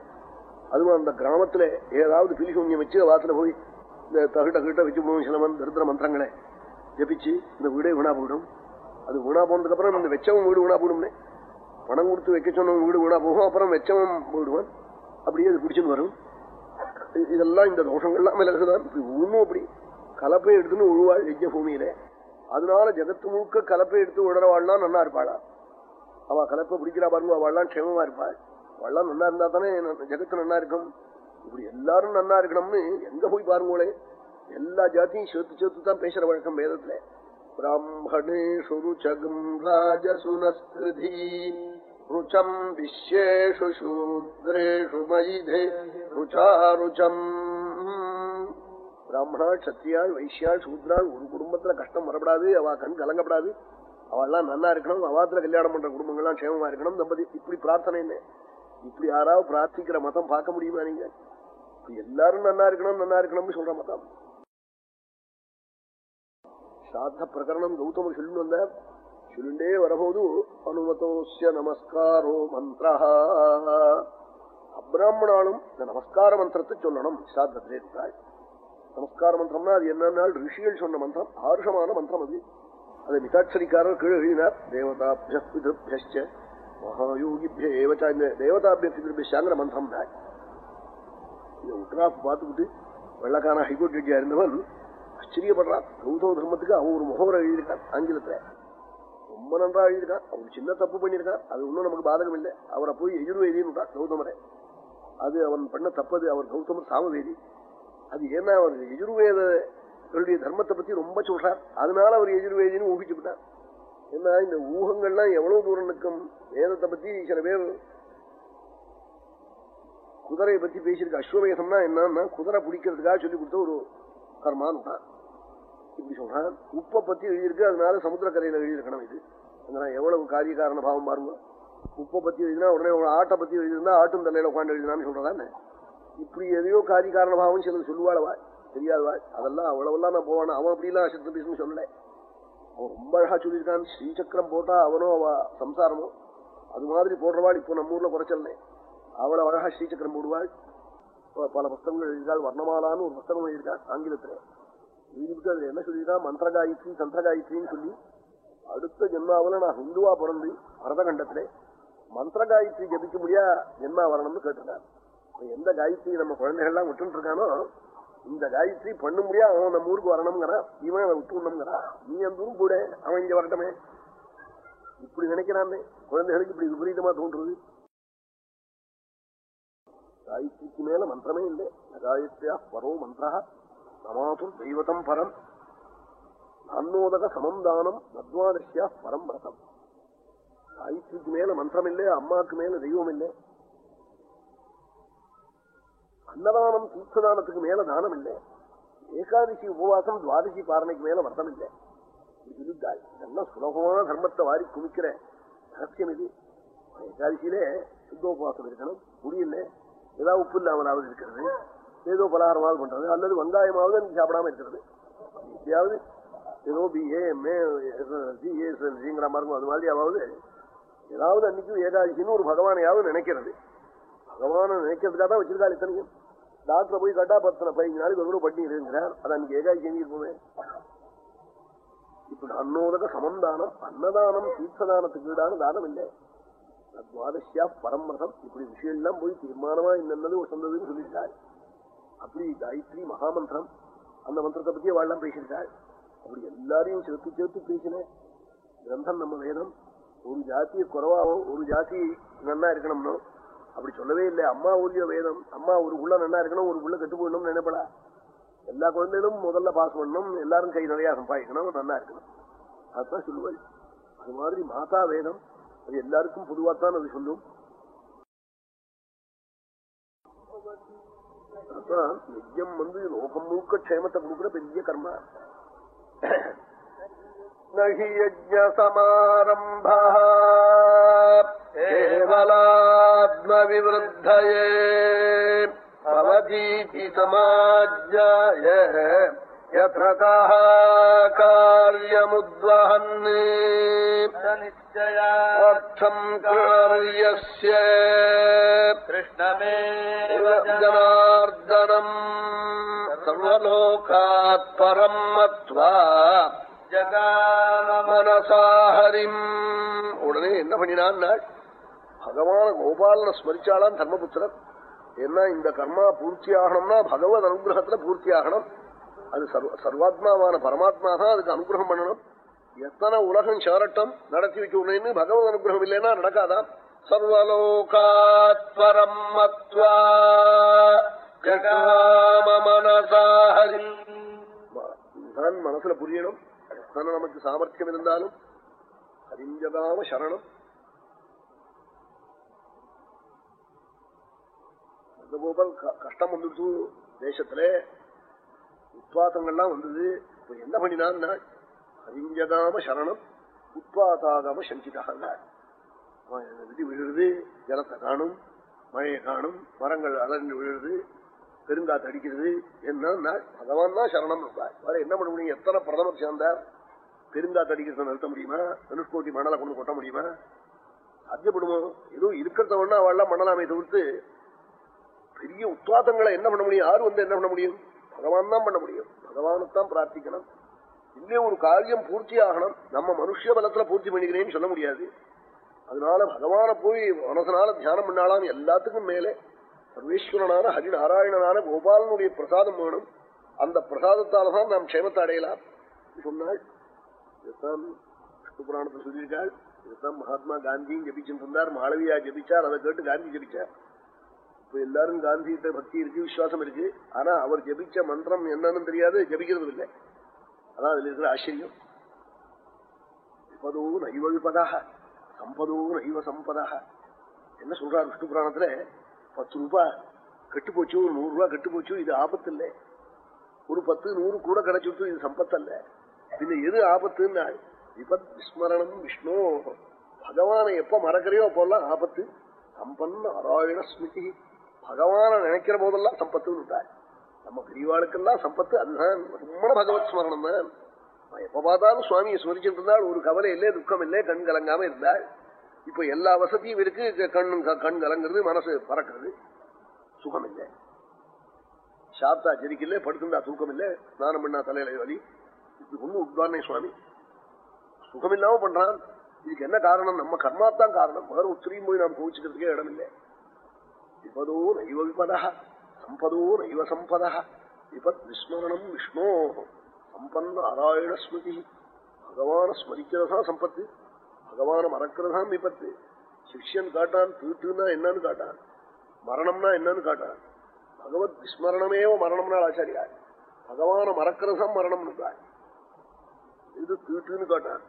அதுவும் அந்த கிராமத்துல ஏதாவது பிலிசூன்யம் வச்சு வாசல போய் இந்த தகுட்ட கிட்ட வச்சு போடும் சில மந்த் மந்திரங்களை ஜபிச்சு இந்த வீடே வீணா போயிடும். அது வீணா போனதுக்கு அப்புறம் இந்த வெச்சவன் வீடு வீணா போயிடும்னே. பணம் கொடுத்து வைக்க சொன்னவன் வீடு வீணா போகும். அப்புறம் வெச்சவன் போயிடுவான் அப்படியே அது பிடிச்சுன்னு வரும். இதெல்லாம் இந்த தோஷங்கள்லாம் விலகுதான் இப்படி ஒண்ணும் அப்படி. கலப்பை எடுத்துன்னு உழுவாள் யஜ்ய பூமியில. அதனால ஜெகத்து முழுக்க கலப்பை எடுத்து உழறவாள்னா நல்லா இருப்பாளா? அவ கலப்பை பிடிக்கிறா பாருங்க அவள்லாம் க்ஷேமமா இருப்பாள். அவள்லாம் நல்லா இருந்தா தானே ஜெகத்து நல்லா இருக்கும். இப்படி எல்லாரும் நல்லா இருக்கணும்னு எங்க போய் பாருங்களே. எல்லா ஜாத்தியும் சேர்த்து சேர்த்து தான் பேசுற வழக்கம் வேதத்துல. பிராமணேஷு ருச்சகம் ராஜசுனஸ்கிருதி ருச்சம் விஸ்வேஷு சூத்ரேஷு மயிதே ருச்சாருச்சம் பிராமணா சத்திரியாள் வைஷ்யாள் சூத்ராள் ஒரு குடும்பத்துல கஷ்டம் வரப்படாது அவ கண் கலங்கப்படாது. அவெல்லாம் நல்லா இருக்கணும் அவாத்துல கல்யாணம் பண்ற குடும்பங்கள்லாம் க்ஷேமமா இருக்கணும் தம்பதி இப்படி பிரார்த்தனை என்ன இப்படி யாராவது பிரார்த்திக்கிற மதம் பார்க்க முடியுமா நீங்க? இப்படி எல்லாரும் நல்லா இருக்கணும் நல்லா இருக்கணும்னு சொல்ற மதம். சாத்த பிரகரணம் கௌதம சொல்லு வந்த சுருண்டே வரபோது அனுமதோசிய நமஸ்காரோ மந்திர அப்ராமணாலும் இந்த நமஸ்கார மந்திரத்தை சொல்லணும் சாத்திரத்திலே இருந்தாள் நமஸ்கார மந்திரம்னா அது என்னன்னா ரிஷிகள் சொன்ன மந்திரம் ஆருஷமான மந்திரம் அது அதை மிதாட்சரிக்காரர் கீழே எழுதினார் தேவதாபிய பிதிருபியச்ச மகாயோகிபிய ஏவச்சா இந்த தேவதாபிய பிதிருபியங்கிற மந்திரம் தான் இதை உட்ராப் பார்த்துக்கிட்டு வெள்ளக்கான ஹைகோர்ட் ஜட்ஜியா இருந்தவன் ஆச்சரியப்படுறான் கௌதம தர்மத்துக்கு அவன் ஒரு முகவரை எழுதியிருக்கான் ஆங்கிலத்தில் ரொம்ப நன்றா எழுதியிருக்கான். அவர் சின்ன தப்பு பண்ணியிருக்கான். அது ஒன்றும் நமக்கு பாதகம் இல்லை. அவரை போய் எஜுர்வேதின்னு கௌதமரை. அது அவன் பண்ண தப்பது அவர் கௌதமர் சாமவேதி அது ஏன்னா அவர் எஜுர்வேதங்களுடைய தர்மத்தை பத்தி ரொம்ப சொல்றார் அதனால அவர் எஜுர்வேதின்னு ஊகிச்சு ஏன்னா இந்த ஊகங்கள்லாம் எவ்வளவு தூரம் நிற்கும் வேதத்தை பத்தி சில பேர் குதிரையை பத்தி பேசியிருக்க. அஸ்வமேதம்னா என்னன்னா குதிரை பிடிக்கிறதுக்காக சொல்லி கொடுத்த ஒரு கர்மான்னு தான். இப்படி சொல்றான் உப்பை பத்தி எழுதியிருக்கு அதனால சமுத்திரக்கரையில எழுதியிருக்கணும் இது. அதனால எவ்வளவு காரிய காரண பாவம் பாருங்க. உப்பை பத்தி எழுதினா உடனே ஆட்டை பத்தி எழுதிருந்தா ஆட்டும் தலையில உட்காந்து எழுதினான்னு சொல்றதானே இப்படி எதையோ காரிய காரண பாவம் சிலது சொல்லுவாளவா? தெரியாதவா? அதெல்லாம் அவ்வளவெல்லாம் நான் போவானா? அவன் அப்படிலாம் அசத்து பேசுன்னு சொல்லல. அவன் ரொம்ப அழகா சொல்லியிருக்கான். ஸ்ரீசக்கரம் போட்டா அவனோ அவ சம்சாரமோ? அது மாதிரி போடுறவாள் இப்போ நம்ம ஊர்ல குறைச்சல்னே. அவளை அழகா ஸ்ரீசக்கரம் போடுவாள். பல புஸ்தகங்கள் எழுதியிருக்காள். வர்ணமாலான்னு ஒரு புஸ்தகம் எழுதியிருக்காள். ஆங்கிலத்துல. எழுதிவிட்டு அதுல என்ன சொல்லியிருக்கான் மந்திர காயத்ரி தந்திர காயத்ரின்னு சொல்லி அடுத்த ஜென்மாவில நான் ஹிந்துவா பிறந்து பரதகண்டத்திலே மந்திர காயத்ரி ஜபிக்க முடியா ஜென்மா வரணும்னு கேட்டிருக்கான் எந்த காயத்ரி நம்ம குழந்தைகள்லாம் விட்டுட்டு இருக்கானோ இந்த காயத்ரி பண்ண முடியா அவன் நம்ம ஊருக்கு வரணுங்கிறான் இவன் அதை விட்டுணுங்கிறான் நீ அந்த ஊருக்கு கூட அவன் இங்க வரட்டமே. இப்படி நினைக்கிறானே. குழந்தைகளுக்கு இப்படி விபரீதமா தோன்றுறது. காயத்ரிக்கு மேல மந்திரமே இல்லை. காயத்ரியா பரோ மந்திரா. நமாது தெய்வதம் பரம். அன்னோதக சமம் தானம் நத்வாதஷ்யா பரம் விரதம் காயத்ரிக்கு மேல மந்திரம் இல்லை அம்மாவுக்கு மேல தெய்வம் இல்லை அன்னதானம் தீர்த்ததானத்துக்கு மேல தானம் இல்லை ஏகாதசி உபவாசம் துவாதசி பாரணைக்கு மேல விரதம் இல்லை இது இதெல்லாம் சுலபமான தர்மத்தை வாரி குமிக்கிற ரகசியம் இது. ஏகாதசியிலே சுத்தோபவாசம் இருக்கணும். முடியல. ஏதாவது உப்பு இல்லாமலாவது இருக்கிறது. ஏதோ பலகாரமாவது பண்றது அல்லது வந்தாயமாவது அன்னைக்கு சாப்பிடாம இருக்கிறது. எப்படியாவது ஏதோ பிஏ எம்ஏ மாதிரி இருக்கும். அது மாதிரி அதாவது ஏதாவது அன்னைக்கும் ஏகாதசின்னு ஒரு பகவானையாவது நினைக்கிறது. பகவானை நினைக்கிறதுக்காக தான் வச்சிருக்காள் இத்தனைக்கும். டாக்டர் போய் கட்டா பத்தனை பதினஞ்சு நாளைக்கு ஒரு பண்ணி இருக்கிறார் அது அன்னைக்கு ஏகாதசி செஞ்சிருப்போமே இப்படி அன்னோதக சமந்தானம் அன்னதானம் தீர்த்ததானத்துக்கு ஈடான தானம் இல்லை. துவாதசியா பரமரதம். இப்படி விஷயம் எல்லாம் போய் தீர்மானமா என்னென்னது சொன்னதுன்னு சொல்லிட்டாரு. அப்படி காயத்ரி மகாமந்திரம் அந்த மந்திரத்தை பத்தியே வாழலாம் பேசியிருக்காள். அப்படி எல்லாரையும் சேர்த்து சேர்த்து பேசினேன் கிரந்தம் நம்ம வேதம். ஒரு ஜாத்தியை குறவாவோ ஒரு ஜாதி நன்னா இருக்கணும்னோ. அப்படி சொல்லவே இல்லை. அம்மா ஊரிய வேதம். அம்மா ஒரு உள்ள நன்னா இருக்கணும் ஒரு உள்ள கெட்டு போயிடணும்னு நினைப்படா. எல்லா குழந்தைகளும் முதல்ல பாஸ் பண்ணணும் எல்லாரும் கை நிறையா சம்பாதிக்கணும் நல்லா இருக்கணும். அதுதான் சொல்லுவாள். அது மாதிரி மாதா வேதம். அது எல்லாருக்கும் பொதுவாக தான் அது சொல்லும். அதான் யஜ்யம் வந்து லோகம் முழுக்க க்ஷேமத்தை கொடுக்குற பெரிய கர்மா. நகி யஜ்ய சமாரம்பா. கேவலாத்ம பவதீதி சமாஜாய காரியஸ்ய கிருஷ்ணமேவ ஜனார்தனம் சர்வலோகாத் பரம் மத்வா ஜகாம மனசாஹரிம் உடனே என்ன பண்ணினான் பகவான கோபாலனை ஸ்மரிச்சாளான் தர்மபுத்திரர் ஏன்னா இந்த கர்மா பூர்த்தி ஆகணும்னா பகவத் அனுகிரகத்துல பூர்த்தி ஆகணும் அது சர்வாத்மாவான பரமாத்மா தான் அதுக்கு அனுகிரகம் பண்ணணும். எத்தனை உலகம் சேரட்டம் நடத்தி வைக்க உடனே பகவத் அனுகிரகம் இல்லைன்னா நடக்காதான் சர்வலோகாத் பரம் மத்வா தான் மனசுல புரியணும். எத்தனை நமக்கு சாமர்த்தியம் இருந்தாலும் அறிஞ்சதாம சரணம். கோபால் கஷ்டம் வந்துடுச்சு. தேசத்திலே உத்வாதங்கள்லாம் வந்தது. இப்ப என்ன பண்ணினான்னா ஹரிஞ்சகாம சரணம் உத்வாதாகாம சங்கிதாக விதி விழுறது ஜலத்தை காணும் மழையை காணும் மரங்கள் அலர்ந்து விழுறது பெருங்காத்து அடிக்கிறது என்ன பகவான் தான் சரணம் வேற என்ன பண்ண முடியும்? எத்தனை பிரதமர் சேர்ந்தார்? பெருங்காத்து அடிக்கிறத நிறுத்த முடியுமா? தனுஷ்கோட்டி மணலை கொண்டு கொட்ட முடியுமா? சாத்தியப்படுமோ? ஏதோ இருக்கிறத ஒண்ணா அவள் மணலாமை தவிர்த்து பெரிய உத்வாதங்களை என்ன பண்ண முடியும்? யாரு வந்து என்ன பண்ண முடியும்? பகவான் தான் பண்ண முடியும். பகவானுத்தான் பிரார்த்திக்கணும். இல்லையே ஒரு காரியம் பூர்த்தி ஆகணும் நம்ம மனுஷ பலத்துல பூர்த்தி பண்ணிக்கிறேன்னு சொல்ல முடியாது. அதனால பகவான போய் மனசனால தியானம் பண்ணாலாம் எல்லாத்துக்கும் மேலே சர்வேஸ்வரனான ஹரிநாராயணனான கோபாலனுடைய பிரசாதம் வேணும். அந்த பிரசாதத்தால்தான் நாம் க்ஷேமத்தை அடையலாம். சொன்னாள் இதுதான் விஷ்ணு புராணத்தில் சொல்லியிருக்காள் இதுதான் மகாத்மா காந்தியும் ஜபிச்சுட்டு இருந்தார். மாளவியா ஜபிச்சார். அதை கேட்டு காந்தி ஜபிச்சார். இப்ப எல்லாரும் காந்திகிட்ட பக்தி இருக்கு விசுவாசம் இருக்கு. ஆனா அவர் ஜபிச்ச மந்திரம் என்னன்னு தெரியாது ஜபிக்கிறது இல்லை. அதான் அதுல இருக்கிற ஆச்சரியம். விபதோ நைவ விபதாக சம்பதோ நைவ சம்பதாக என்ன சொல்றார் விஷ்ணு புராணத்துல? பத்து ரூபாய் கெட்டு போச்சு ஒரு நூறு ரூபாய் கெட்டு போச்சு இது ஆபத்து இல்லை. ஒரு பத்து நூறு கூட கிடைச்சிட்டு இது சம்பத்து அல்ல. பின்ன எது ஆபத்துன்னா விபத் விஸ்மரணம் விஷ்ணு. பகவானை எப்ப மறக்கிறையோ அப்போல்லாம் ஆபத்து. சம்பன் நாராயண ஸ்மிருதி பகவான நினைக்கிற போதெல்லாம் சம்பத்துன்னு உண்டாரு. நம்ம பெரியவாளுக்கெல்லாம் சம்பத்து அதுதான். ரொம்ப பகவத் ஸ்மரணம் தான். எப்ப பார்த்தாலும் சுவாமியை ஸ்மரிச்சுட்டு இருந்தாள் ஒரு கவலை இல்லை துக்கம் இல்லை கண் கலங்காம இருந்தாள் இப்ப எல்லா வசதியும் இருக்கு. கண் கண் கலங்குறது மனசு பறக்கிறது. சுகம் இல்லை சாப்பிட்டா ஜெரிக்கல படுத்துந்தா தூக்கம் இல்லை ஸ்நானம் பண்ணா தலையில வலி. இது ஒண்ணு உத்வாரணை சுவாமி. சுகம் இல்லாம பண்றான். இதுக்கு என்ன காரணம்? நம்ம கர்மாத்தான் காரணம். வேற உத்திரியும் போய் நாம் கோவிச்சுக்கிறதுக்கே இடம் இல்லை விபதோ நைவ விபதா சம்பதோ நைவ சம்பதா விபத் விஸ்மரணம் விஷ்ணோ சம்பன் நாராயண ஸ்மிருதி பகவான ஸ்மரிக்கிறதா சம்பத்து பகவான மறக்கிறதா விபத்து சிஷ்யன் காட்டான் தீட்டுன்னா என்னன்னு காட்டான் மரணம்னா என்னன்னு காட்டான் பகவத் விஸ்மரணமேவ மரணம்னால் ஆச்சாரியா பகவான மறக்கிறதான் மரணம் இது தீட்டுன்னு காட்டான்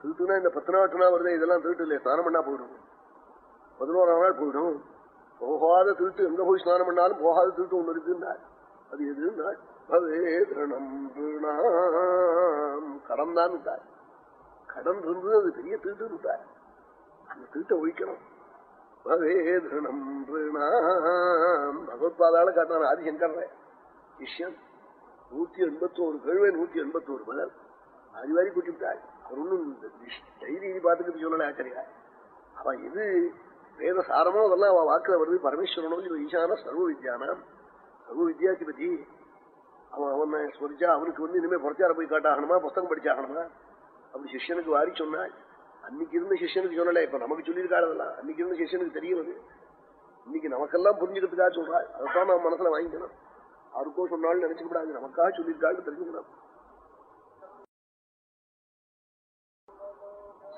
தீட்டுனா இந்த பத்து நாட்டுனா வருது இதெல்லாம் தீட்டு இல்லையே ஸ்நானம் பண்ணா போயிடும் பதினோரா நாள் போயிடும் போகாத திருட்டு எங்க போய் ஸ்நானம் பண்ணாலும் போகாத திருட்டு ஒண்ணு இருக்குன்னா அது எதுன்னா கடன் தான் கடன் இருந்தது அது பெரிய தீட்டு இருந்தார் அந்த திருட்டை ஒழிக்கணும். பவேதனம் பகவத்பாதால காட்டான ஆதிசங்கர் விஷயம் நூத்தி எண்பத்தோரு கேள்வி நூத்தி எண்பத்தோரு பதில். ஆதிவாரி கூட்டிவிட்டாள் அவர் ஒன்னும் டைரி பார்த்துக்கிட்டு சொல்லல ஆச்சரியா அவன் இது வேத சாரமோ அதெல்லாம் அவன் வாக்குல வருது. பரமேஸ்வரனோ ஈசான சர்வ வித்யானாம் சர்வ வித்யாதிபதி அவன் அவனை ஸ்மரிச்சா அவனுக்கு வந்து இனிமேல் புறச்சார போய் காட்டாகணுமா? புஸ்தகம் படிச்சாகணுமா? அப்படி சிஷ்யனுக்கு வாரி சொன்னாள் அன்னைக்கு இருந்த சிஷ்யனுக்கு சொல்லலை. இப்ப நமக்கு சொல்லியிருக்காள் அன்னைக்கு இருந்த சிஷ்யனுக்கு தெரியும் அது. இன்னைக்கு நமக்கெல்லாம் புரிஞ்சுக்கிறதுக்காக சொல்றாள். அதைத்தான் நம்ம மனசுல வாங்கிக்கணும். யாருக்கோ சொன்னாலும் நினைச்சுக்கூடாது நமக்காக சொல்லியிருக்காள் தெரிஞ்சுக்கணும்.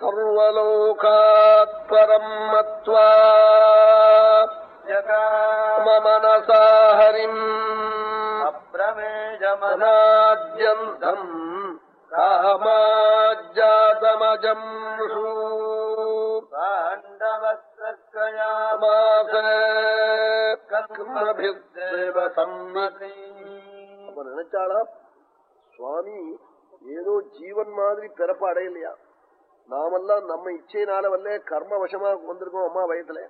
சர்வலோகாத் பரம் மத்வா மனசா ஹரிம் அப்ரமேஜமனாத்யந்தம் காமாஜாதமஜம் நினைச்சாளா சுவாமி ஏதோ ஜீவன் மாதிரி பிறப்ப அடையலையா நாமெல்லாம் நம்ம இச்சையினால வல்ல கர்ம வசமா வந்திருக்கோம் அம்மா வயத்துல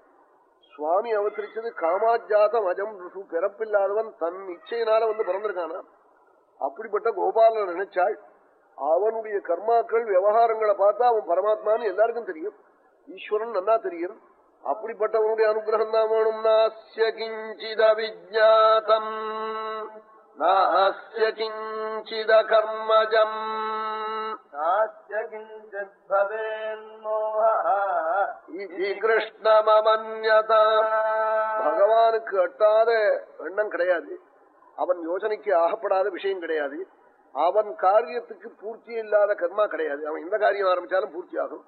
சுவாமி அவதரிச்சது காமாஜாதம் அஜம் ருசு பிறப்பில்லாதவன் தன் இச்சையினால வந்து பிறந்திருக்கானா? அப்படிப்பட்ட கோபாலன் நினைச்சாள் அவனுடைய கர்மாக்கள் விவகாரங்களை பார்த்தா அவன் பரமாத்மான்னு எல்லாருக்கும் தெரியும். ஈஸ்வரன் நல்லா தெரியும். அப்படிப்பட்டவனுடைய அனுகிரகம் தான் வேணும். நாஸ்ய கிஞ்சித கிஞ்சித கர்மஜம். பகவானுக்கு எட்டாத எண்ணம் கிடையாது. அவன் யோசனைக்கு ஆகப்படாத விஷயம் கிடையாது. அவன் காரியத்துக்கு பூர்த்தி இல்லாத கர்மா கிடையாது. அவன் எந்த காரியம் ஆரம்பிச்சாலும் பூர்த்தி ஆகும்.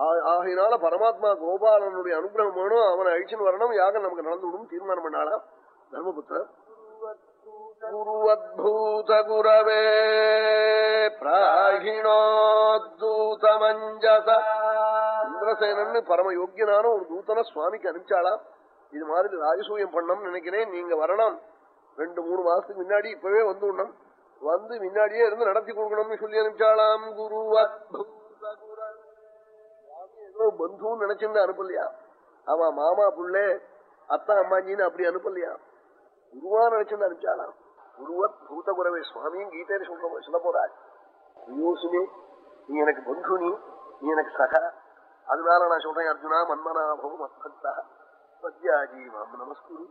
ஆகையினால பரமாத்மா கோபாலனுடைய அனுகிரகம் வேணும். அவனை அழிச்சுன்னு வரணும். யாகம் நமக்கு நடந்து விடும் தீர்மானம் பண்ணாலாம் தர்மபுத்திரர். குருவத்பூத குரவே இந்திரசேனன்னு பரம யோக்கியனான ஒரு தூதனை சுவாமிக்கு அனுப்பிச்சாளா இது மாதிரி ராஜசூயம் பண்ணணும்னு நினைக்கிறேன். நீங்க வரணும். ரெண்டு மூணு மாசத்துக்கு முன்னாடி இப்பவே வந்து விடணும் வந்து முன்னாடியே இருந்து நடத்தி கொடுக்கணும்னு சொல்லி அனுப்பிச்சாளாம். குரு குரவே. சுவாமி ஏதோ பந்துன்னு நினைச்சிருந்து அனுப்பலையா? அவன் மாமா புள்ளே அத்தா அம்மாஞ்சின்னு அப்படி அனுப்பலையா? குருவா நினைச்சுன்னு அனுப்பிச்சாலாம் குருவத் பூத குரவே சுவாமியும் கீதையில சொல்ற சொல்ல போறாள் யோசுமே நீ எனக்கு பந்து நீ நீ எனக்கு சகா. அதனால நான் சொல்றேன் அர்ஜுனா மன்மனாபவம் மத்பக்தா பத்யாஜி மாம் நமஸ்குரு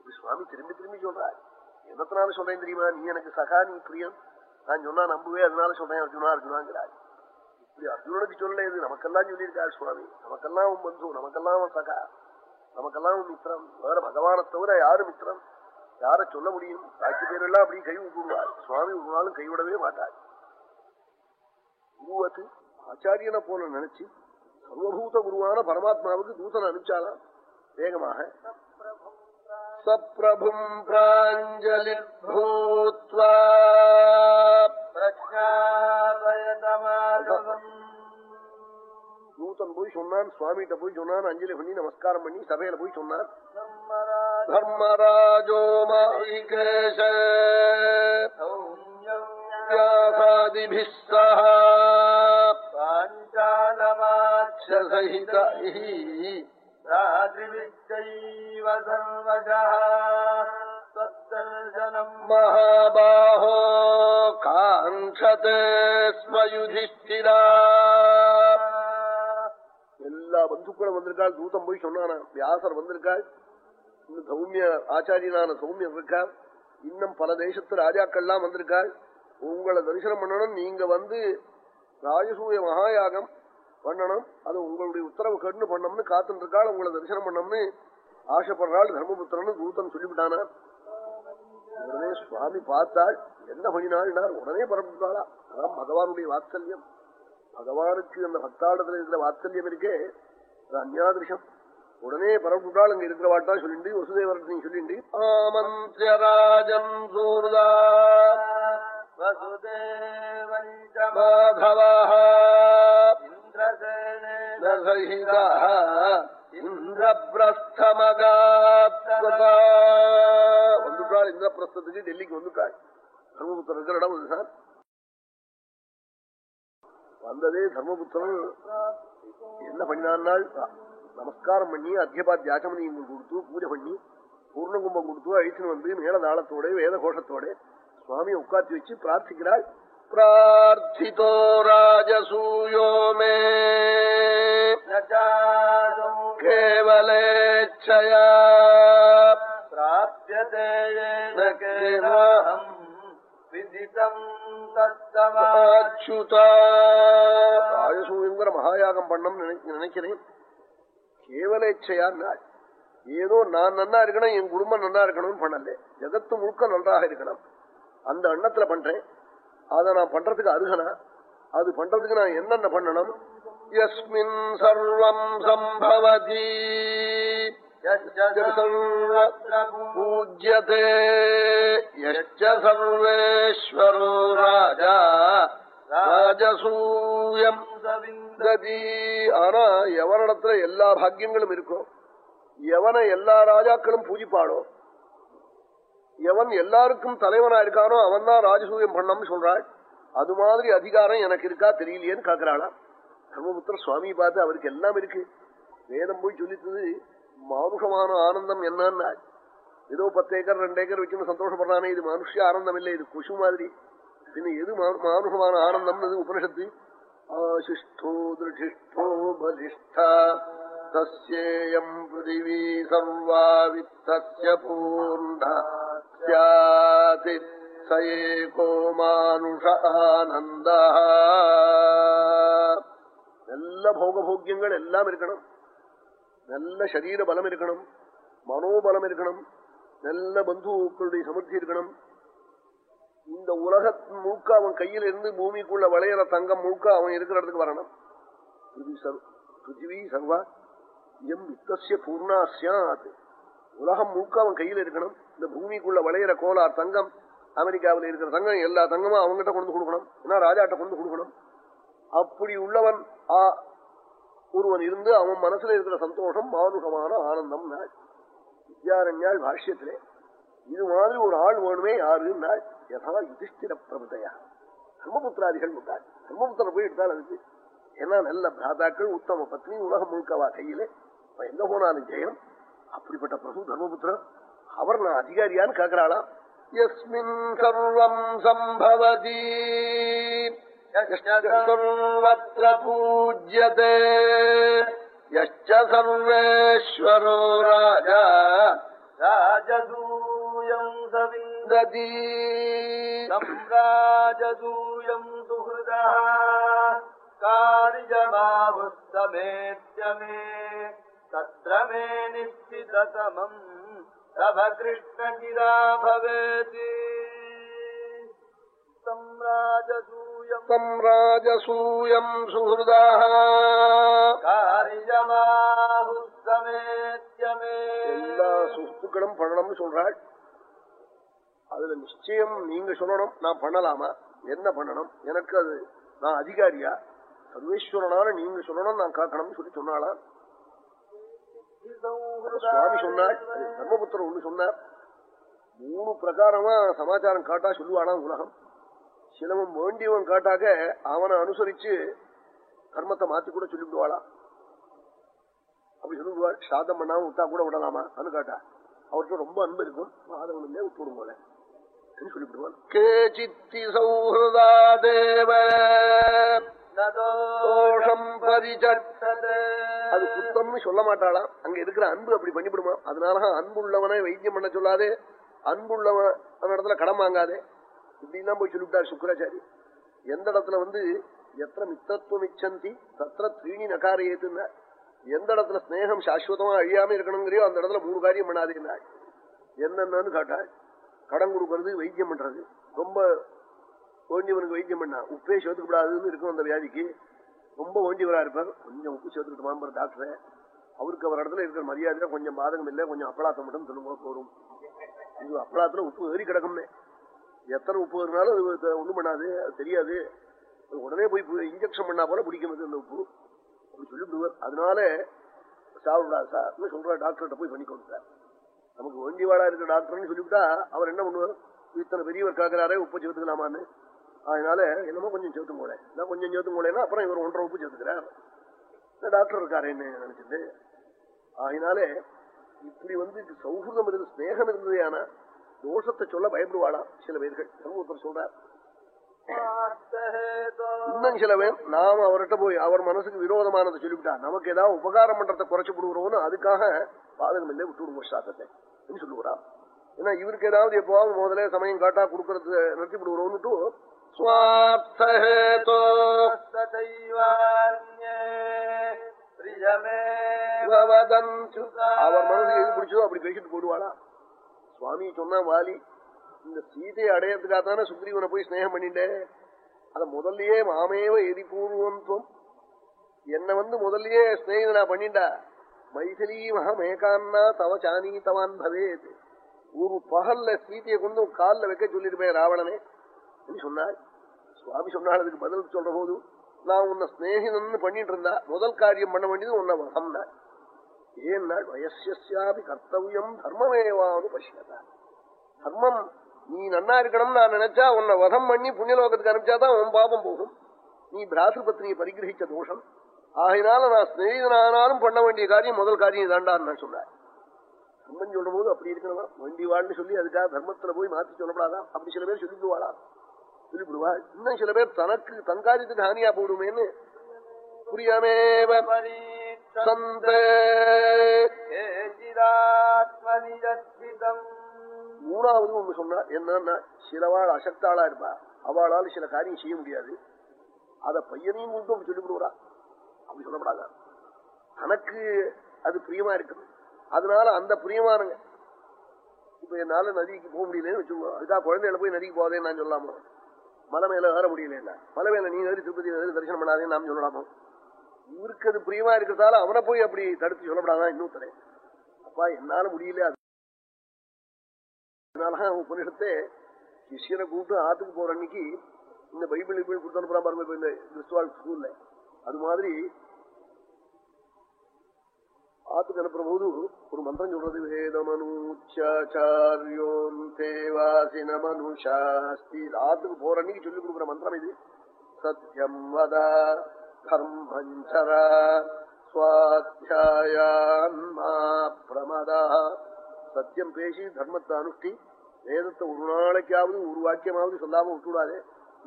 இது சுவாமி திரும்பி திரும்பி சொல்றாள் என்னத்தினால சொல்றேன் தெரியுமா? நீ எனக்கு சகா நீ பிரியம். நான் சொன்னா நம்புவே அதனால சொல்றேன் அர்ஜுனா அர்ஜுனாங்கிறாள் இப்படி அர்ஜுனனுக்கு சொல்ல இது நமக்கெல்லாம் சொல்லியிருக்காள் சுவாமி. நமக்கெல்லாம் பந்து நமக்கெல்லாம் சகா. நமக்கெல்லாம் மித்திரம். வேற பகவானை தவிர யாரு மித்திரம்? யார சொல்ல முடியும்? பாக்கி பேரெல்லாம் அப்படி கை விட்டுருவாள் சுவாமி ஒரு நாளும் கைவிடவே மாட்டாள் குருவத்து ஆச்சாரியனை போல நினைச்சு சர்வபூத குருவான பரமாத்மாவுக்கு தூதனை அனுப்பிச்சாலாம் வேகமாக. சப்ரபும் பிராஞ்சலி பூத்வா பிரஜாபயதமாகவம் தூதன் போய் சொன்னான் சுவாமிகிட்ட போய் சொன்னான் அஞ்சலி பண்ணி நமஸ்காரம் பண்ணி சபையில போய் சொன்னான் மகாபாஹோ எல்லா பந்துக்களும் வந்திருக்காள் தூதம் போய் சொன்னானா வியாசர் வந்திருக்காள் சௌமிய ஆச்சாரியனான சௌமியம் இருக்கார். இன்னும் பல தேசத்து ராஜாக்கள்லாம் வந்திருக்காள் உங்களை தரிசனம் பண்ணணும் நீங்க வந்து ராஜசூய மகாயாகம் பண்ணணும். அது உங்களுடைய உத்தரவு கண்டு பண்ணணும்னு காத்துட்டு இருக்காள் உங்களை தரிசனம் பண்ணணும்னு ஆசைப்படுறாள். தர்மபுத்திரன்னு தூத்தன் சொல்லிவிட்டானா? உடனே சுவாமி பார்த்தாள். என்ன பண்ணினாள்னார் உடனே பரப்பிட்டாளா அதான் பகவானுடைய வாத்சல்யம். பகவானுக்கு அந்த பத்தாடத்துல இருக்கிற வாத்சல்யம் இருக்கே அது அந்யாதிருஷம் உடனே பரப்பிட்டாள் அங்க இருக்கிற வாட்டா சொல்லிண்டு வசுதேவரத்தை சொல்லிண்டு. ஆமந்திரராஜன் சூர்தா வசுதேவஞ்ச மாதவா இந்திரசேனேன சகிதா இந்திரபிரஸ்தமகாத்வதா வந்துட்டாள் இந்திரபிரஸ்தத்துக்கு டெல்லிக்கு வந்துட்டாள் தர்மபுத்திரன் இருக்கிற இடம் அதுதான் வந்ததே தர்மபுத்திரன். என்ன பண்ணினான் நமஸ்காரம் பண்ணி அத்தியபாத் யாச்சமனியும் கொடுத்து பூஜை பண்ணி பூர்ணகும்பம் கொடுத்து அழிச்சுன்னு வந்து மேலதாளத்தோட வேத கோஷத்தோட சுவாமி உட்காத்தி வச்சு பிரார்த்திக்கிறாள். பிரார்த்திதோ ராஜசூயோ மே. கேவலேச்சயா. பிராப்தியதேனம் ராஜசூயங்கிற மகாயாகம் பண்ணம் நினைக்கிறேன். கேவலேச்சையா நாள் ஏதோ நான் நன்னா இருக்கணும் என் குடும்பம் நன்னா இருக்கணும்னு பண்ணல. ஜெகத்து முழுக்க நன்றாக இருக்கணும். அந்த எண்ணத்துல பண்றேன். அதை நான் பண்றதுக்கு அருகனா அது பண்றதுக்கு நான் என்னென்ன பண்ணணும்? யஸ்மின் சர்வம் சம்பவதி. பூஜ்யதே சர்வேஸ்வரோ ராஜா. ராஜசூயம். கதி ஆனா எவனிடத்துல எல்லா பாக்கியங்களும் இருக்கும் எவனை எல்லா ராஜாக்களும் பூஜிப்பாடோ எவன் எல்லாருக்கும் தலைவனா இருக்கானோ அவன் தான் ராஜசூயம் பண்ணம்னு சொல்றாள். அது மாதிரி அதிகாரம் எனக்கு இருக்கா தெரியலையேன்னு கேக்குறாளா? தர்மபுத்திர சுவாமி பார்த்து அவருக்கு எல்லாம் இருக்கு. வேதம் போய் சொல்லித்தது மானுஷமான ஆனந்தம் என்னன்னா ஏதோ பத்து ஏக்கர் ரெண்டு ஏக்கர் வச்சுன்னு சந்தோஷப்படுறானே இது மனுஷ ஆனந்தம் இல்லை இது குஷு மாதிரி. பின்ன எது மா- மானுஷமான ஆனந்தம்னு உபனிஷத்து ஆசிஷ்டோ திருஷ்டோ பலிஷ்டா தஸ்யேயம் பிருத்திவி சர்வா வித்தஸ்ய பூர்ணா ஸ்யாதி ச ஏகோ மானுஷ ஆனந்தா நல்ல போகபோக்கியங்கள் எல்லாம் இருக்கணும் நல்ல சரீர பலம் இருக்கணும் மனோபலம் இருக்கணும் நல்ல பந்துக்களுடைய சமர்த்தி இருக்கணும் இந்த உலகத்தின் முழுக்க அவன் கையில் இருந்து பூமிக்குள்ள வளையிற தங்கம் முழுக்க அவன் இருக்கிற இடத்துக்கு வரணும். பிருத்திவி சர்வா எம் வித்தசிய பூர்ணா சியாத் உலகம் முழுக்க அவன் கையில் இருக்கணும். இந்த பூமிக்குள்ள வளையிற கோலார் தங்கம் அமெரிக்காவில் இருக்கிற தங்கம் எல்லா தங்கமும் அவங்ககிட்ட கொண்டு கொடுக்கணும். ஏன்னா ராஜாட்ட கொண்டு கொடுக்கணும். அப்படி உள்ளவன் ஆ ஒருவன் இருந்து அவன் மனசுல இருக்கிற சந்தோஷம் மானுகமான ஆனந்தம் நாள் வித்யாரண்யாள் பாஷ்யத்திலே இது மாதிரி ஒரு ஆள் வேணுமே யாருன்னாள் யதா யுதிஷ்டிர பிரபுதையா. தர்மபுத்திராதிகள் உண்டாள் தர்மபுத்திர போய் எடுத்தால் அதுக்கு ஏன்னா நல்ல பிராதாக்கள் உத்தம பத்னி உலகம் முழுக்கவா கையில. எங்க போனாலும் ஜெயம். அப்படிப்பட்ட பிரபு தர்மபுத்திரர். அவர் நான் அதிகாரியான்னு கேட்கிறாளாம் எஸ்மின் சர்வம் சம்பவதி. சர்வத்திர பூஜ்யதே. யச்ச சர்வேஸ்வரோ ராஜா. ராஜதூயம் சவிந்த வந்ததி ராஜதூயம் துகிருதா காரியமாவுத்தமேத்யமே தத்ர மே நிச்சிதமம் தப கிருஷ்ணகிரா பவேதி ராஜசூயம் சுஹதா காரியமாவுத்தமேத்யமே எல்லா சொத்துக்களும் பண்ணணும்னு சொல்றாள் அதுல நிச்சயம் நீங்க சொல்லணும் நான் பண்ணலாமா? என்ன பண்ணணும்? எனக்கு அது நான் அதிகாரியா? சர்வேஸ்வரனால நீங்க சொல்லணும் நான் காக்கணும்னு சொல்லி சொன்னாளா? சுவாமி சொன்னார் அது தர்மபுத்திரர் ஒண்ணு சொன்னார். மூணு பிரகாரமா சமாச்சாரம் காட்டா சொல்லுவானா உலகம். சிலவன் வேண்டியவன் காட்டாக அவனை அனுசரிச்சு கர்மத்தை மாத்தி கூட சொல்லிவிடுவாளா? அப்படி சொல்லிவிடுவாள் சாதம் பண்ணாம விட்டா கூட விடலாமா? அனு காட்டா. அவர்கிட்ட ரொம்ப அன்பு இருக்கும். மாதவன் விட்டு விட்டுவிடும் போல. சொல்லிவிடுவான் கேச்சித்தி சௌஹதா தேவ தோஷம் பரிச்சட்டதே அது குத்தம்னு சொல்ல மாட்டாளாம் அங்க இருக்கிற அன்பு அப்படி பண்ணிவிடுமா? அதனால அன்புள்ளவனை வைத்தியம் பண்ண சொல்லாதே. அன்புள்ளவன் அந்த இடத்துல கடன் வாங்காதே. இப்படிலாம் போய் சொல்லிவிட்டார் சுக்கராச்சாரி. எந்த இடத்துல வந்து எத்தனை மித்தத்துவம் இச்சந்தி தத்திர த்ரீணி நகாரியத்துன்னா எந்த இடத்துல ஸ்னேகம் சாஸ்வதமா அழியாம இருக்கணுங்கிறியோ அந்த இடத்துல மூணு காரியம் பண்ணாதேன்னா என்னென்னு காட்டாள் கடன் கொடுக்கறது வைத்தியம் பண்றது. ரொம்ப வேண்டியவனுக்கு வைத்தியம் பண்ணா உப்பே சேர்த்துக்கூடாதுன்னு இருக்கும் அந்த வியாதிக்கு. ரொம்ப வேண்டியவரா இருப்பார். கொஞ்சம் உப்பு சேர்த்துக்கிட்டு டாக்டர் டாக்டரை. அவருக்கு அவர் இடத்துல இருக்கிற மரியாதையில கொஞ்சம் பாதகம் இல்லை கொஞ்சம் அப்பளாத்தம் மட்டும் சொல்லுங்க போரும் இது அப்பளாத்துல உப்பு ஏறி கிடக்கும்னே. எத்தனை உப்பு வருனாலும் அது ஒண்ணும் பண்ணாது அது தெரியாது. அது உடனே போய் இன்ஜெக்ஷன் பண்ணா போல பிடிக்கும் அந்த உப்பு. அப்படி சொல்லிவிடுவார். அதனால சாப்பிடாது சார் சொல்ற டாக்டர்கிட்ட போய் பண்ணி கொடுத்தார் நமக்கு வேண்டியவாடா இருக்கிற டாக்டர்னு சொல்லிவிட்டா அவர் என்ன பண்ணுவார்? இத்தனை பெரியவர் காக்கிறாரே உப்பு சேர்த்துக்கலாமான்னு. அதனால என்னமோ கொஞ்சம் சேர்த்து போல நான் கொஞ்சம் சேர்த்து போலேன்னா அப்புறம் இவர் ஒன்றரை உப்பு சேர்த்துக்கிறார். டாக்டர் இருக்காருன்னு நினைச்சிட்டு. அதனால இப்படி வந்து இது இருந்து ஸ்நேகம் இருந்தது ஆனா தோஷத்தை சொல்ல பயப்படுவாளாம் சில பேர்கள். ஒருத்தர் சொல்றார் இன்னும் சில பேர் நாம் அவர்கிட்ட போய் அவர் மனசுக்கு விரோதமானதை சொல்லிவிட்டா நமக்கு ஏதாவது உபகாரம் பண்றதை குறைச்சு விடுவோம்னு அதுக்காக பாதகம் இல்லை விட்டு விடுவோம் சாத்தத்தை சொல்லுவாரா? ஏன்னா இவருக்கு ஏதாவது எப்போவாவது முதல்ல சமயம் காட்டா கொடுக்கறது நிறுத்தி விடுவோம்னுட்டு அவர் மனசுக்கு எது பிடிச்சதோ அப்படி பேசிட்டு போடுவாளா சுவாமி சொன்னா வாலி இந்த சீதையை அடையறதுக்காக தானே சுக்ரீவனை போய் ஸ்நேகம் பண்ணிட்டேன் அதை முதல்லயே மாமேவ எதி என்னை வந்து முதல்லயே ஸ்நேகிதனா பண்ணிண்டா மைதிலி மகமேகான்னா தவ சானி தவான் பவேத். ஒரு பகல்ல சீத்தையை கொண்டு காலில் வைக்க சொல்லியிருப்பேன் ராவணனே. சொன்னாள் சுவாமி சொன்னால் அதுக்கு பதில் சொல்ற போது நான் உன்னை ஸ்நேகிதன்னு பண்ணிட்டு இருந்தா முதல் காரியம் பண்ண வேண்டியது உன்னை வகம்னா ஏன்னாள் வயசியாபி கர்த்தவியம் தர்மமேவான்னு பசியதா தர்மம் நீ நன்னா இருக்கணும்னு நான் நினைச்சா உன்னை வதம் பண்ணி புண்ணியலோகத்துக்கு அனுப்பிச்சாதான் உன் பாபம் போகும். நீ பிராசிரு பத்னியை பரிகிரகிச்ச தோஷம். ஆகினால நான் ஸ்நேகிதனானாலும் பண்ண வேண்டிய காரியம் முதல் காரியம் தாண்டான்னு நான் தர்மம் சொல்லும் போது அப்படி இருக்கணுமா? வண்டி வாழ்னு சொல்லி அதுக்காக தர்மத்துல போய் மாத்தி சொல்லப்படாதா? அப்படி சில பேர் சொல்லிவிடுவாளா? சொல்லிவிடுவாள். இன்னும் சில பேர் தனக்கு தங்காரியத்துக்கு ஹானியா போடுமேன்னு புரியாமேவ சந்தே. மூணாவது ஒண்ணு சொன்னா என்னன்னா சிலவாள் அசக்தாளா இருப்பா. அவளால் சில காரியம் செய்ய முடியாது. அத பையனையும் மட்டும் சொல்லி சொல்லிவிடுவா அப்படி சொல்லப்படாதா. தனக்கு அது பிரியமா இருக்கணும். அதனால அந்த பிரியமானங்க இப்ப என்னால நதிக்கு போக முடியலன்னு வச்சுக்கோ. அதுக்காக குழந்தைகளை போய் நதிக்கு போதேன்னு நான் சொல்லாமோ. மலை மேல ஏற முடியல மலை மேல நீ ஏறி திருப்பதி ஏறி தரிசனம் பண்ணாதேன்னு நாம் சொல்லலாமோ? இவருக்கு அது பிரியமா இருக்கிறதால அவனை போய் அப்படி தடுத்து சொல்லப்படாதான் இன்னும் தரேன் அப்பா என்னால முடியல. அதனாலதான் உபனிஷத்தை சிஷியனை கூப்பிட்டு ஆத்துக்கு போற அன்னைக்கு இந்த பைபிள் இப்படி கொடுத்து அனுப்புறான் பாருங்க இந்த கிறிஸ்துவால் ஸ்கூல்ல. அது மாதிரி ஆத்துக்கு அனுப்புற போது ஒரு மந்திரம் சொல்றது வேதமனுச்சாரியோந்தேவாசின மனுஷாஸ்தி ஆத்துக்கு போற அன்னைக்கு சொல்லி கொடுக்குற மந்திரம் இது. சத்யம் வத கர்மஞ்சர சுவாத்தியாயான்மா பிரமதா சத்தியம் பேசி தர்மத்தை அனுஷ்டி வேதத்தை ஒரு நாளைக்காவது ஒரு வாக்கியமாவது சொல்லாம விட்டுடாதே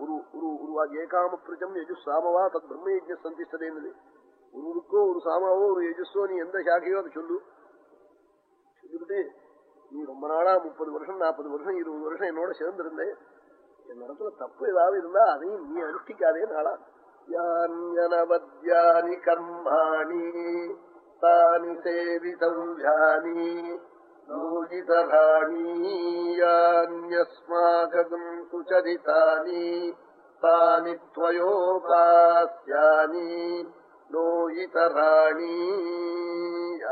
ஒரு ஒரு ஒரு ஏகாம பிரஜம் எஜு சாமவா தத் பிரம்ம யஜ்ய சந்திஷ்டதேன்னு ஒருவருக்கோ ஒரு சாமாவோ ஒரு எஜுஸோ நீ எந்த சாக்கையோ அதை சொல்லு. சொல்லிவிட்டு நீ ரொம்ப நாளா முப்பது வருஷம் நாற்பது வருஷம் இருபது வருஷம் என்னோட சேர்ந்திருந்தேன். என் இடத்துல தப்பு ஏதாவது இருந்தா அதையும் நீ அனுஷ்டிக்காதே நாளா. யானவத்யானி கர்மாணி தானி சேவிதவ்யானி ூஜிதராணியான்யஸ்மாகம் சுச்சரிதானி தானி त्वयोपास्यानि नो इतराणि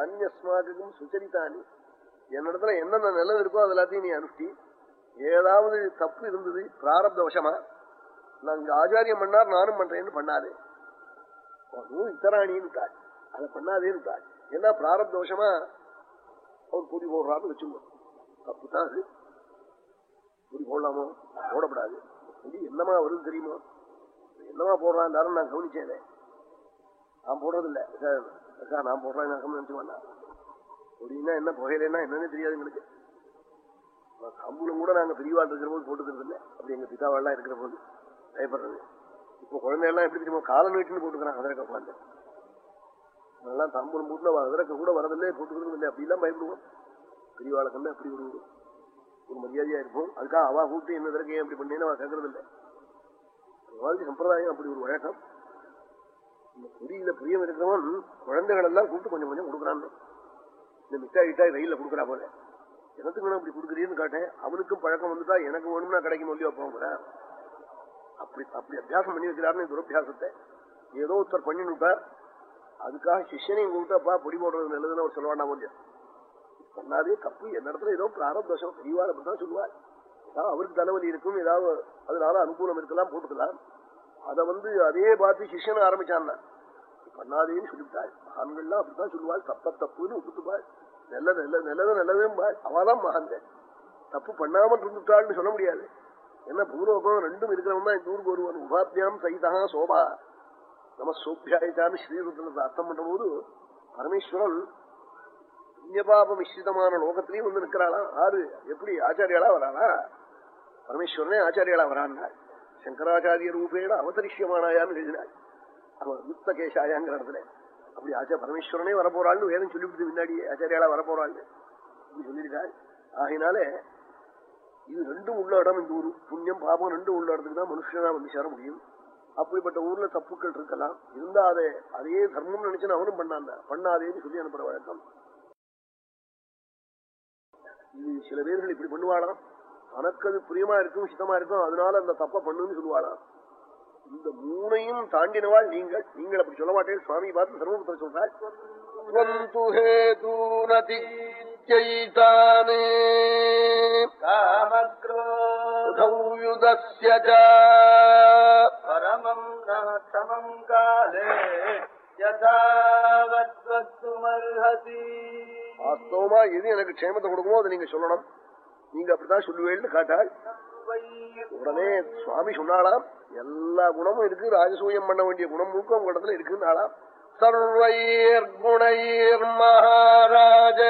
அந்யஸ்மாகம் சுச்சரித்தானி என்னிடத்துல என்னென்ன நல்லது இருக்கோ அது எல்லாத்தையும் நீ அனுஷ்டி ஏதாவது தப்பு இருந்தது பிராரப்த வசமா நாங்க ஆச்சாரியம் பண்ணார் நானும் பண்றேன்னு பண்ணாதே அதுவும் இத்தராணின்னு தாய் அதை பண்ணாதேன்னு தாய் ஏன்னா பிராரப்த வசமா அவர் பொடி போடுறான்னு வச்சுக்கோ. தப்புதான் அது பொடி போடலாமோ? போடப்படாது. பொடி என்னமா வருது தெரியுமா? என்னமா போடுறான் நான் கவனிச்சேனே. நான் போடுறதில்ல. அக்கா நான் போடுறேன் நினைச்சு வேண்டாம் பொடினா என்ன புகையிலன்னா என்னன்னு தெரியாது எங்களுக்கு கம்புலம் கூட நாங்க பெரியவாள் இருக்கிற போது போட்டுக்கிறது இல்லை அப்படி எங்க பிதாவெல்லாம் இருக்கிற போது பயப்படுறது. இப்போ குழந்தையெல்லாம் எப்படி தெரியுமா கால நீட்டுன்னு போட்டுக்கிறான் அதிரக்க உட்காந்து அதெல்லாம் தம்புலம் போட்டுல விதக்க கூட வரதில்லை போட்டுக்கிறது இல்லை. அப்படிலாம் பயப்படுவோம். பெரியவாளை கண்டு அப்படி ஒரு ஒரு மரியாதையா இருப்போம். அதுக்காக அவா கூப்பிட்டு என்ன திறக்க அப்படி பண்ணேன்னு அவள் கேட்கறது இல்லை வாழ்க்கை சம்பிரதாயம் அப்படி ஒரு வழக்கம். இந்த பொடியில பிரியம் இருக்கிறவன் குழந்தைகள் எல்லாம் கூப்பிட்டு கொஞ்சம் கொஞ்சம் கொடுக்குறான்னு. இந்த மிட்டாய் இட்டாய் ரயில கொடுக்குறா போல. எனக்கு வேணும் அப்படி கொடுக்குறீன்னு காட்டேன். அவனுக்கும் பழக்கம் வந்துட்டா எனக்கு வேணும்னா கிடைக்கும் இல்லையோ அப்போ அப்படி அப்படி அபியாசம் பண்ணி வைக்கிறாருன்னு துரபியாசத்தை ஏதோ ஒருத்தர் பண்ணி விட்டார் அதுக்காக சிஷ்யனையும் கூப்பிட்டப்பா பொடி போடுறது நல்லதுன்னு அவர் சொல்ல வேண்டாம் கொஞ்சம். பண்ணாதே தப்பு. என்ன இடத்துல ஏதோ பிராரப்தோஷம் பெரியவாள் அப்படிதான் சொல்லுவார். ஏதாவது அவருக்கு தலைவலி இருக்கும் ஏதாவது அதனால அனுகூலம் இருக்கலாம் போட்டுக்கலாம். அதை வந்து அதே பார்த்து சிஷ்யன் ஆரம்பிச்சான்னா பண்ணாதேன்னு சொல்லிவிட்டாள் மகான்கள்லாம் அப்படித்தான் சொல்லுவாள். தப்ப தப்புன்னு விட்டுப்பாள் நல்லது நல்ல நல்லது நல்லதும்பாள் அவதான் மகான்கள். தப்பு பண்ணாமல் இருந்துட்டாள்னு சொல்ல முடியாது. என்ன பூர்வபம் ரெண்டும் இருக்கிறவன் தான் இந்த ஊருக்கு வருவான். உபாத்தியம் சைதா சோபா. நம்ம சோபியாயிட்டான்னு ஸ்ரீருத்ரத்தை அர்த்தம் பண்ற போது பரமேஸ்வரன் புண்ணியபாப மிஸ்ரிதமான லோகத்திலையும் வந்து நிற்கிறாளா? ஆறு. எப்படி? ஆச்சாரியாளா வராளா? பரமேஸ்வரனே ஆச்சாரியாளா வரான்னா சங்கராச்சாரிய ரூபேட அவதரிஷ்யமானாயான்னு எழுதினாள் அவன் யுத்த கேசாயாங்கிற இடத்துல. அப்படி ஆச்சா பரமேஸ்வரனே வரப்போறாள்னு வேதம் சொல்லிவிட்டு முன்னாடியே ஆச்சாரியாளா வரப்போறாள்னு அப்படி சொல்லியிருக்காள் ஆகினாலே இது ரெண்டும் உள்ள இடம். இந்த ஊரு. புண்ணியம் பாபம் ரெண்டும் உள்ள இடத்துக்கு தான் மனுஷனா வந்து சேர முடியும். அப்படிப்பட்ட ஊர்ல தப்புக்கள் இருக்கலாம். இருந்தா அதே அதே தர்மம் நினைச்சுன்னு அவனும் பண்ணான் பண்ணாதேன்னு சொல்லி அனுப்புற வழக்கம். இது சில பேர்கள் இப்படி பண்ணுவாளாம். தனக்கு அது பிரியமா இருக்கும் சித்தமா இருக்கும். அதனால அந்த தப்ப பண்ணுன்னு சொல்லுவாளாம். இந்த மூணையும் தாண்டினவாள் நீங்கள். நீங்கள் அப்படி சொல்ல மாட்டேன். சுவாமி பார்த்து சர்வபுத்திர சொல்றாள் பரமம் நமம் காலே யதாவத்வத்துமர்ஹசி வாஸ்தவமா எது எனக்கு க்ஷேமத்தை கொடுக்குமோ அதை நீங்க சொல்லணும். நீங்க அப்படித்தான் சொல்லுவேன்னு காட்டாள் உடனே சுவாமி சொன்னாலாம் எல்லா குணமும் இருக்கு ராஜசூயம் பண்ண வேண்டிய குணம் முழுக்க உங்க இடத்துல இருக்குன்னாலாம் சர்வைர் குணைர் மகாராஜ.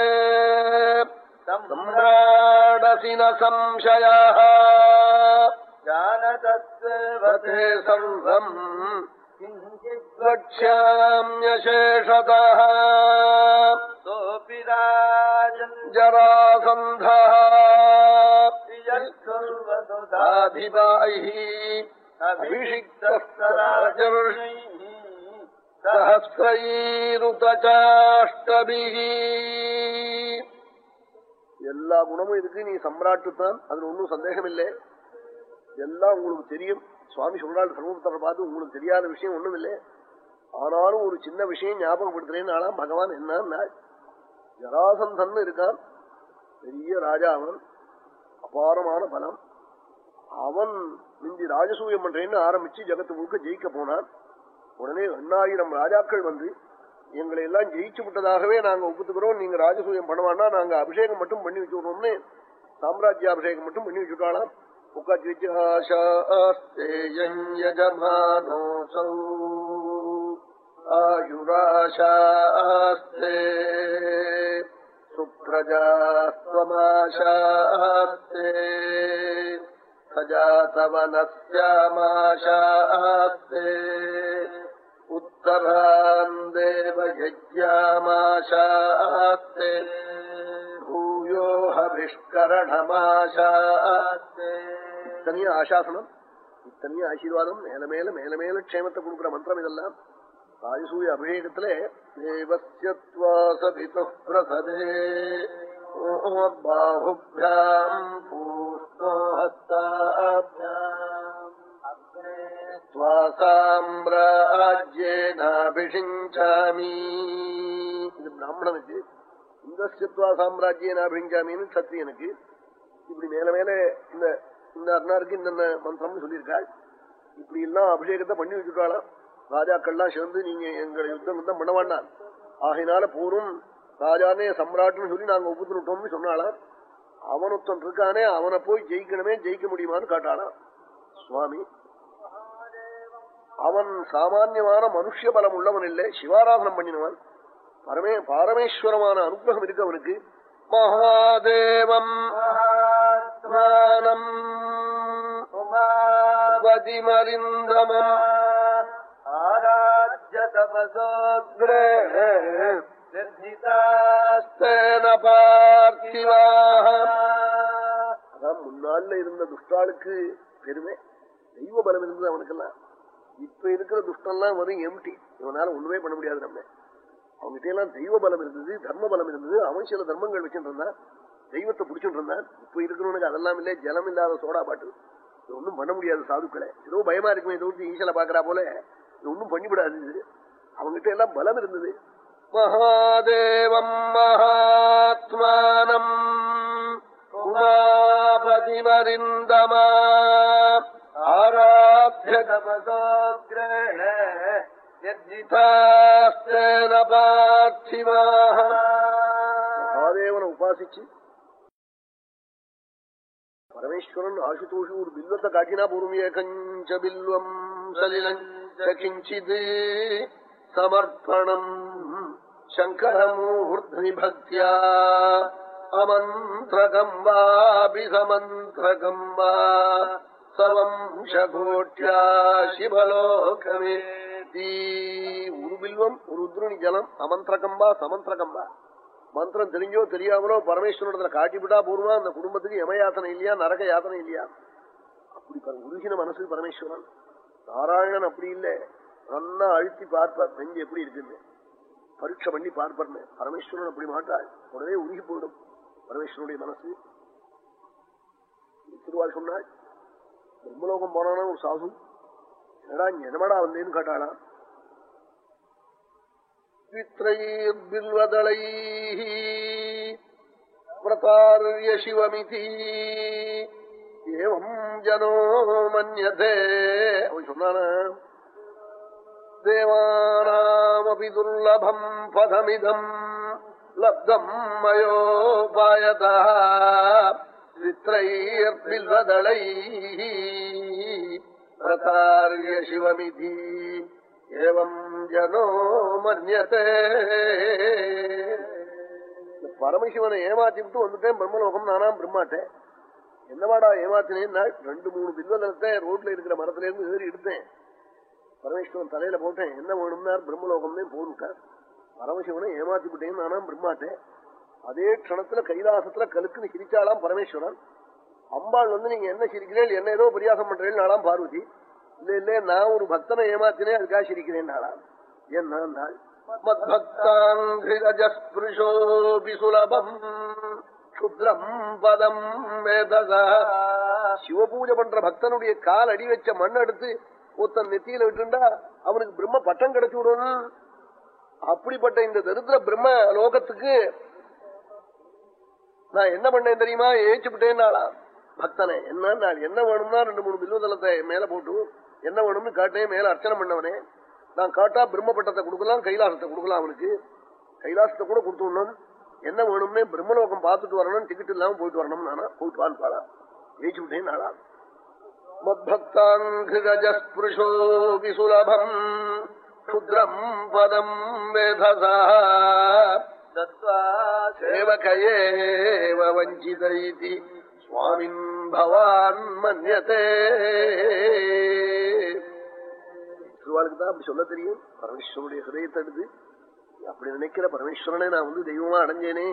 சம்ராடசின சம்சய. வக்ஷாமியசேஷத சோபி ராஜன் ஜராசந்த யத்சர்வதுதா ஆதிபாயி அபிஷிக்தராஜர்ஷி சஹசிரீருதாஷ்டபிஹி எல்லா குணமும் இருக்கு நீ சம்ராட்டு தான் அதுல ஒன்றும் சந்தேகம் இல்லை எல்லாம் உங்களுக்கு தெரியும். சுவாமி சொல்றாள் சர்வபுத்தரை பார்த்து உங்களுக்கு தெரியாத விஷயம் ஒண்ணும் இல்லை ஆனாலும் ஒரு சின்ன விஷயம் ஞாபகப்படுத்துறேன்னு பகவான் என்ன ஜராசந்தன் இருக்கான். பெரிய ராஜா அவன். அபாரமான பலம். அவன் மிந்தி ராஜசூயம் பண்றேன்னு ஆரம்பிச்சு ஜகத்து முழுக்க ஜெயிக்க போனான். உடனே எண்ணாயிரம் ராஜாக்கள் வந்து எங்களை எல்லாம் ஜெயிச்சு விட்டதாகவே நாங்க ஒப்புத்துக்கிறோம். நீங்க ராஜசூயம் பண்ணுவான்னா நாங்க அபிஷேகம் மட்டும் பண்ணி வச்சுடுறோம்னு சாம்ராஜ்ய அபிஷேகம் மட்டும் பண்ணி வச்சுட்டாளாம் उकजिज्ञाशास्तेयजमानोऽसौ आयुराशास्ते सुप्रजास्त्वमाशास्ते सजातवनस्यामाशास्ते उत्तरान् देवयज्ञामाशास्ते भूयो हविष्करणमाशास्ते இத்தனையும் ஆசாசனம் இத்தனையும் ஆசீர்வாதம் மேல மேல மேல மேல க்ஷேமத்தை கொடுக்குற மந்திரம் இதெல்லாம். ராஜசூய அபிஷேகத்துல தேவசியத்வாசபிது பிரசதே பாஹுபியாம் பூஷ்ணோ ஹஸ்தாம்பிராஜ்யேனாபிஷிஞ்சாமி இது பிராமணனுக்கு இந்தஸ்யத்வா சாம்ராஜ்யேனாபிஷிஞ்சாமின்னு சத்திரியனுக்கு இப்படி மேல மேல இந்த இந்த அர்ணாருக்கு இந்த மந்திரம்னு சொல்லியிருக்காள் இப்படி எல்லாம் அபிஷேகத்தை பண்ணி வச்சுட்டாளாம் ராஜாக்கள்லாம் சேர்ந்து நீங்க எங்களை யுத்தம் யுத்தம் பண்ண வேண்டாம். ஆகையினால போரும் ராஜானே சம்ராட்னு சொல்லி நாங்க ஒப்புத்துட்டோம்னு சொன்னாலாம் அவனொத்தன் இருக்கானே அவனை போய் ஜெயிக்கணுமே ஜெயிக்க முடியுமான்னு காட்டாளாம் சுவாமி அவன் சாமான்யமான மனுஷ பலம் உள்ளவன் இல்லை சிவாராதனம் பண்ணினவன். பரமே பாரமேஸ்வரமான அனுகிரகம் இருக்கு அவனுக்கு மகாதேவம் ஆத்மானம் பதிமரிந்தமம் ஆராஜ்ய தபசோக்ரே அதான் முன்னாள்ல இருந்த துஷ்டாளுக்கு பெருமை. தெய்வ பலம் இருந்தது அவனுக்கெல்லாம். இப்ப இருக்கிற துஷ்டம்லாம் வரும் எம்டி இவனால ஒண்ணுமே பண்ண முடியாது நம்ம அவங்ககிட்ட எல்லாம் தெய்வ பலம் இருந்தது தர்ம பலம் இருந்தது. அவன் சில தர்மங்கள் வச்சுட்டு இருந்தான். தெய்வத்தை பிடிச்சிட்டு இருந்தான். இப்ப இருக்கிறவனுக்கு அதெல்லாம் இல்லை ஜலம் இல்லாத சோடா பாட்டு. இது ஒண்ணும் பண்ண முடியாது சாதுக்களை. ஏதோ பயமா இருக்குமே தவிர்த்து ஈசலை பாக்குறா போல இது ஒண்ணும் பண்ணிவிடாது அவங்ககிட்ட எல்லாம் பலம் இருந்தது. மகாதேவம் மகாத்மானம் உமாபதிமரிந்தமா ஆராத்திய தபசோக்ரேண மகாதேவனை உபாசிச்சு பரமேஸ்வரன் ஆசுதோஷு ஒரு பில்வத்தை காட்டினா பூர்வமிய கஞ்ச பில்வம் சலிலஞ்ச சமர்ப்பணம் சங்கரமூர்த்தி பக்தியா அமந்திரகம் வாபிசமந்திரகம் வா சவம்சகோட்யா சிவலோகமே ஒரு பில்வம் ஒரு உத்ருணி ஜலம் சமந்திரகம் வா மந்திரம் தெரிஞ்சோ தெரியாமலோ பரமேஸ்வரத்துல காட்டிவிட்டா பூர்வமா அந்த குடும்பத்துக்கு எம யாத்தனை இல்லையா? நரக யாத்தனை இல்லையா? அப்படி உருகின மனசு பரமேஸ்வரன். நாராயணன் அப்படி இல்லை. நல்லா அழுத்தி பார்ப்பார். நெஞ்சு எப்படி இருக்குன்னு. பரீட்சை பண்ணி பார்ப்பர்னு. பரமேஸ்வரன் அப்படி மாட்டாள் உடனே உருகி போயிடும். பரமேஸ்வரனுடைய மனசு. திருவாள் சொன்னாள் பிரம்மலோகம் போனானா ஒரு சாசு? என்னடா என்னமாடா வந்தேன்னு கேட்டாளா பித்ரைர்பில்வதளைः பிரதார்ய சிவமிதி. ஏவம் ஜனோ மன்யதே. அவன் சொன்னான? தேவானாமபி துர்லபம் பதமிதம் லப்தம் மயோபாயதா. பித்ரைர்பில்வதளைः சிவமிதி. ஏவம் ஜனோ மன்யத்தே பரமசிவனை ஏமாத்தி விட்டு வந்துட்டேன் பிரம்மலோகம் நானாம் பிரம்மாட்டேன். என்னவாடா ஏமாத்தினேன்னா ரெண்டு மூணு பில்வலத்தை ரோட்ல இருக்கிற மரத்துல இருந்து ஏறி எடுத்தேன். பரமேஸ்வரன் தலையில போட்டேன் என்ன வேணும்னா பிரம்மலோகம்னே போனுட்டார் பரமசிவனை ஏமாத்தி விட்டேன் நானாம் பிரம்மாட்டேன். அதே க்ஷணத்துல கைலாசத்துல கலுக்குன்னு சிரிச்சாலாம் பரமேஸ்வரன். அம்பாள் வந்து நீங்க என்ன சிரிக்கிறேன் என்ன ஏதோ பரியாசம் பண்றேன் நாளாம் பார்வதி. இல்ல இல்ல நான் ஒரு பக்தனை ஏமாத்தினேன் அதுக்காக சிரிக்கிறேன் நாளாம் என்ன மத்பக்தாங்கிருஜஸ்பிருஷோபி சுலபம் பதம் சிவபூஜை பண்ற பக்தனுடைய கால் அடி வச்ச மண் எடுத்து ஒருத்தன் நெத்தியில விட்டுண்டா அவனுக்கு பிரம்ம பட்டம் கிடைச்சு விடணும் அப்படிப்பட்ட இந்த தரித்திர பிரம்ம லோகத்துக்கு நான் என்ன பண்ணேன் தெரியுமா? ஏச்சு விட்டேன்னாளா பக்தனை என்ன என்ன வேணும்னா ரெண்டு மூணு பில்வதளத்தை மேல போட்டு என்ன வேணும்னு காட்டினே மேல அர்ச்சனை பண்ணவனே. நான் காட்டா பிரம்மபட்டத்தை கொடுக்கலாம் கைலாசத்தை கொடுக்கலாம் அவனுக்கு. கைலாசத்தை கூட கொடுத்துடணும். என்ன வேணும்னே பிரம்மலோகம் பார்த்துட்டு வரணும் டிக்கெட் இல்லாம போயிட்டு வரணும் நானா? போயிட்டு வான்னு பாடா. ஜெயிச்சு விட்டேன் நாளா மத்பக்தான்ஷோபிசுலபம் க்ஷுதிரம் பதம் வேதசா. சேவகையேவ வஞ்சிதை சுவாமி பவான் மன்யதே. திருவாளுக்கு தான் அப்படி சொல்ல தெரியும். பரமேஸ்வரனுடைய ஹிரதயத்தை எடுத்து அப்படி நினைக்கிற பரமேஸ்வரனை நான் வந்து தெய்வமா அடைஞ்சேனே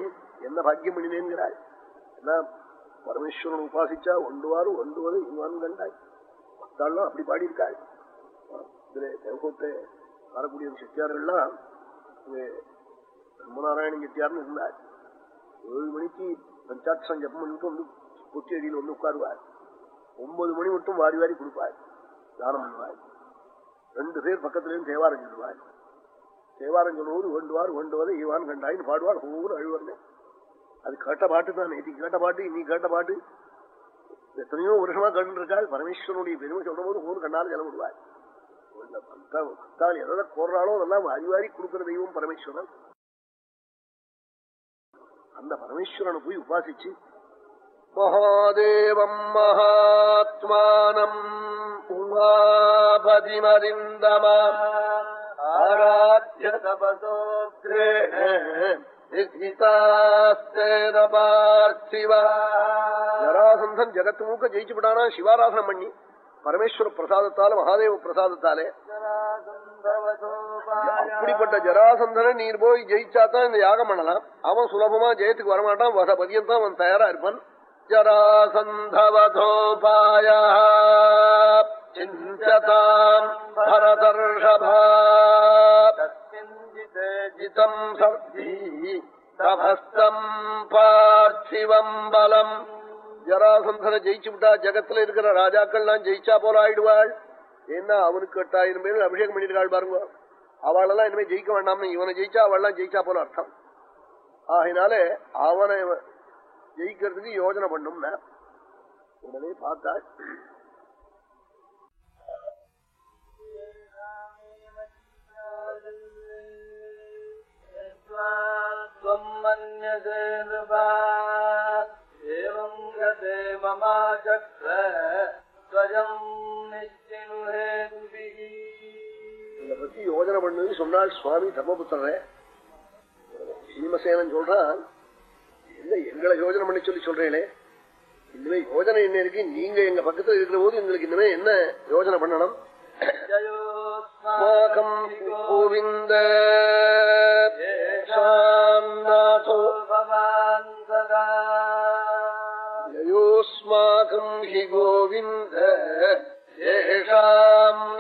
என்ன பாக்கியம் பண்ணினேங்கிறாள் ஏன்னா பரமேஸ்வரன் உபாசிச்சா ஒண்டுவாரு ஒன்றுவது இவான் கண்டாய். பத்தாள்லாம் அப்படி பாடியிருக்காள் இதுல தேவகோட்டை வரக்கூடிய செட்டியார்கள்லாம் பிரம்மநாராயணன் செட்டியார்னு இருந்தார். ஏழு மணிக்கு பஞ்சாட்சம் ஜப்பம் பண்ணிட்டு வந்து பொட்டி அடியில் வந்து உட்காருவார். ஒன்பது மணி மட்டும் வாரி வாரி கொடுப்பார். தானம் பண்ணுவார். ரெண்டு பேர் பக்கத்திலேயும் தேவாரம் சொல்லுவார். தேவாரம் சொல்லுவது வேண்டுவார் வேண்டுவதை ஈவான் கண்டாயின்னு பாடுவார். ஒவ்வொரு அழுவார்கள் அது கேட்ட பாட்டு தான். நேற்று கேட்ட பாட்டு இன்னைக்கு கேட்ட பாட்டு. எத்தனையோ வருஷமா கண்டுருக்காள் பரமேஸ்வரனுடைய பெருமை சொல்ற போது ஒவ்வொரு கண்ணால் ஜலம் விடுவார். பக்தாள் எதை கோர்றாளோ அதெல்லாம் வாரி வாரி கொடுக்கிற தெய்வம் பரமேஸ்வரன். அந்த பரமேஸ்வரனை போய் உபாசிச்சு மகோதேவம் மகாத்மானம் உமாபதிமதிந்தமா ஆராத்திய தபசோக்ரே ஜராசந்தன் ஜகத்து மூக்க ஜெயிச்சு விடானா சிவாராசனம் பண்ணி பரமேஸ்வர பிரசாதத்தால மகாதேவ பிரசாதத்தாலே. அப்படிப்பட்ட ஜராசந்தனை நீர் போய் ஜெயிச்சாதான் இந்த யாகம் பண்ணலாம். அவன் சுலபமா ஜெயத்துக்கு வரமாட்டான். வச பதியம் தான் அவன் தயாரா இருப்பான். ஜராசந்தவதோபாய சிஞ்சதாம் பரதர்ஷபா ஜிதம் சர்தி தபஸ்தம் பார்த்திவம் பலம் ஜராசந்தனை ஜெயிச்சு விட்டா ஜகத்துல இருக்கிற ராஜாக்கள்லாம் ஜெயிச்சா போல ஆயிடுவாள். ஏன்னா அவனுக்கு எட்டாயிரம் பேர் அபிஷேகம் பண்ணிருக்காள் பாருங்க. அவளெல்லாம் இனிமே ஜெயிக்க வேண்டாம்னு இவனை ஜெயிச்சா அவள்லாம் ஜெயிச்சா போல அர்த்தம். ஆகினாலே அவனை ஜெயிக்கிறதுக்கு யோஜனை பண்ணும் உடனே பார்த்தாள் பத்தி யோஜனை பண்ணுன்னு சொன்னால் சுவாமி தர்மபுத்திரன் சீமசேனன் சொல்றான் என்ன எங்களை யோஜனை பண்ணி சொல்லி சொல்றீங்களே. இனிமே யோஜனை என்ன இருக்கு? நீங்க எங்க பக்கத்துல இருக்கிற போது எங்களுக்கு இனிமே என்ன யோஜனை பண்ணணும்? கோவிந்த யோஸ்மாகம் ஹி கோவிந்த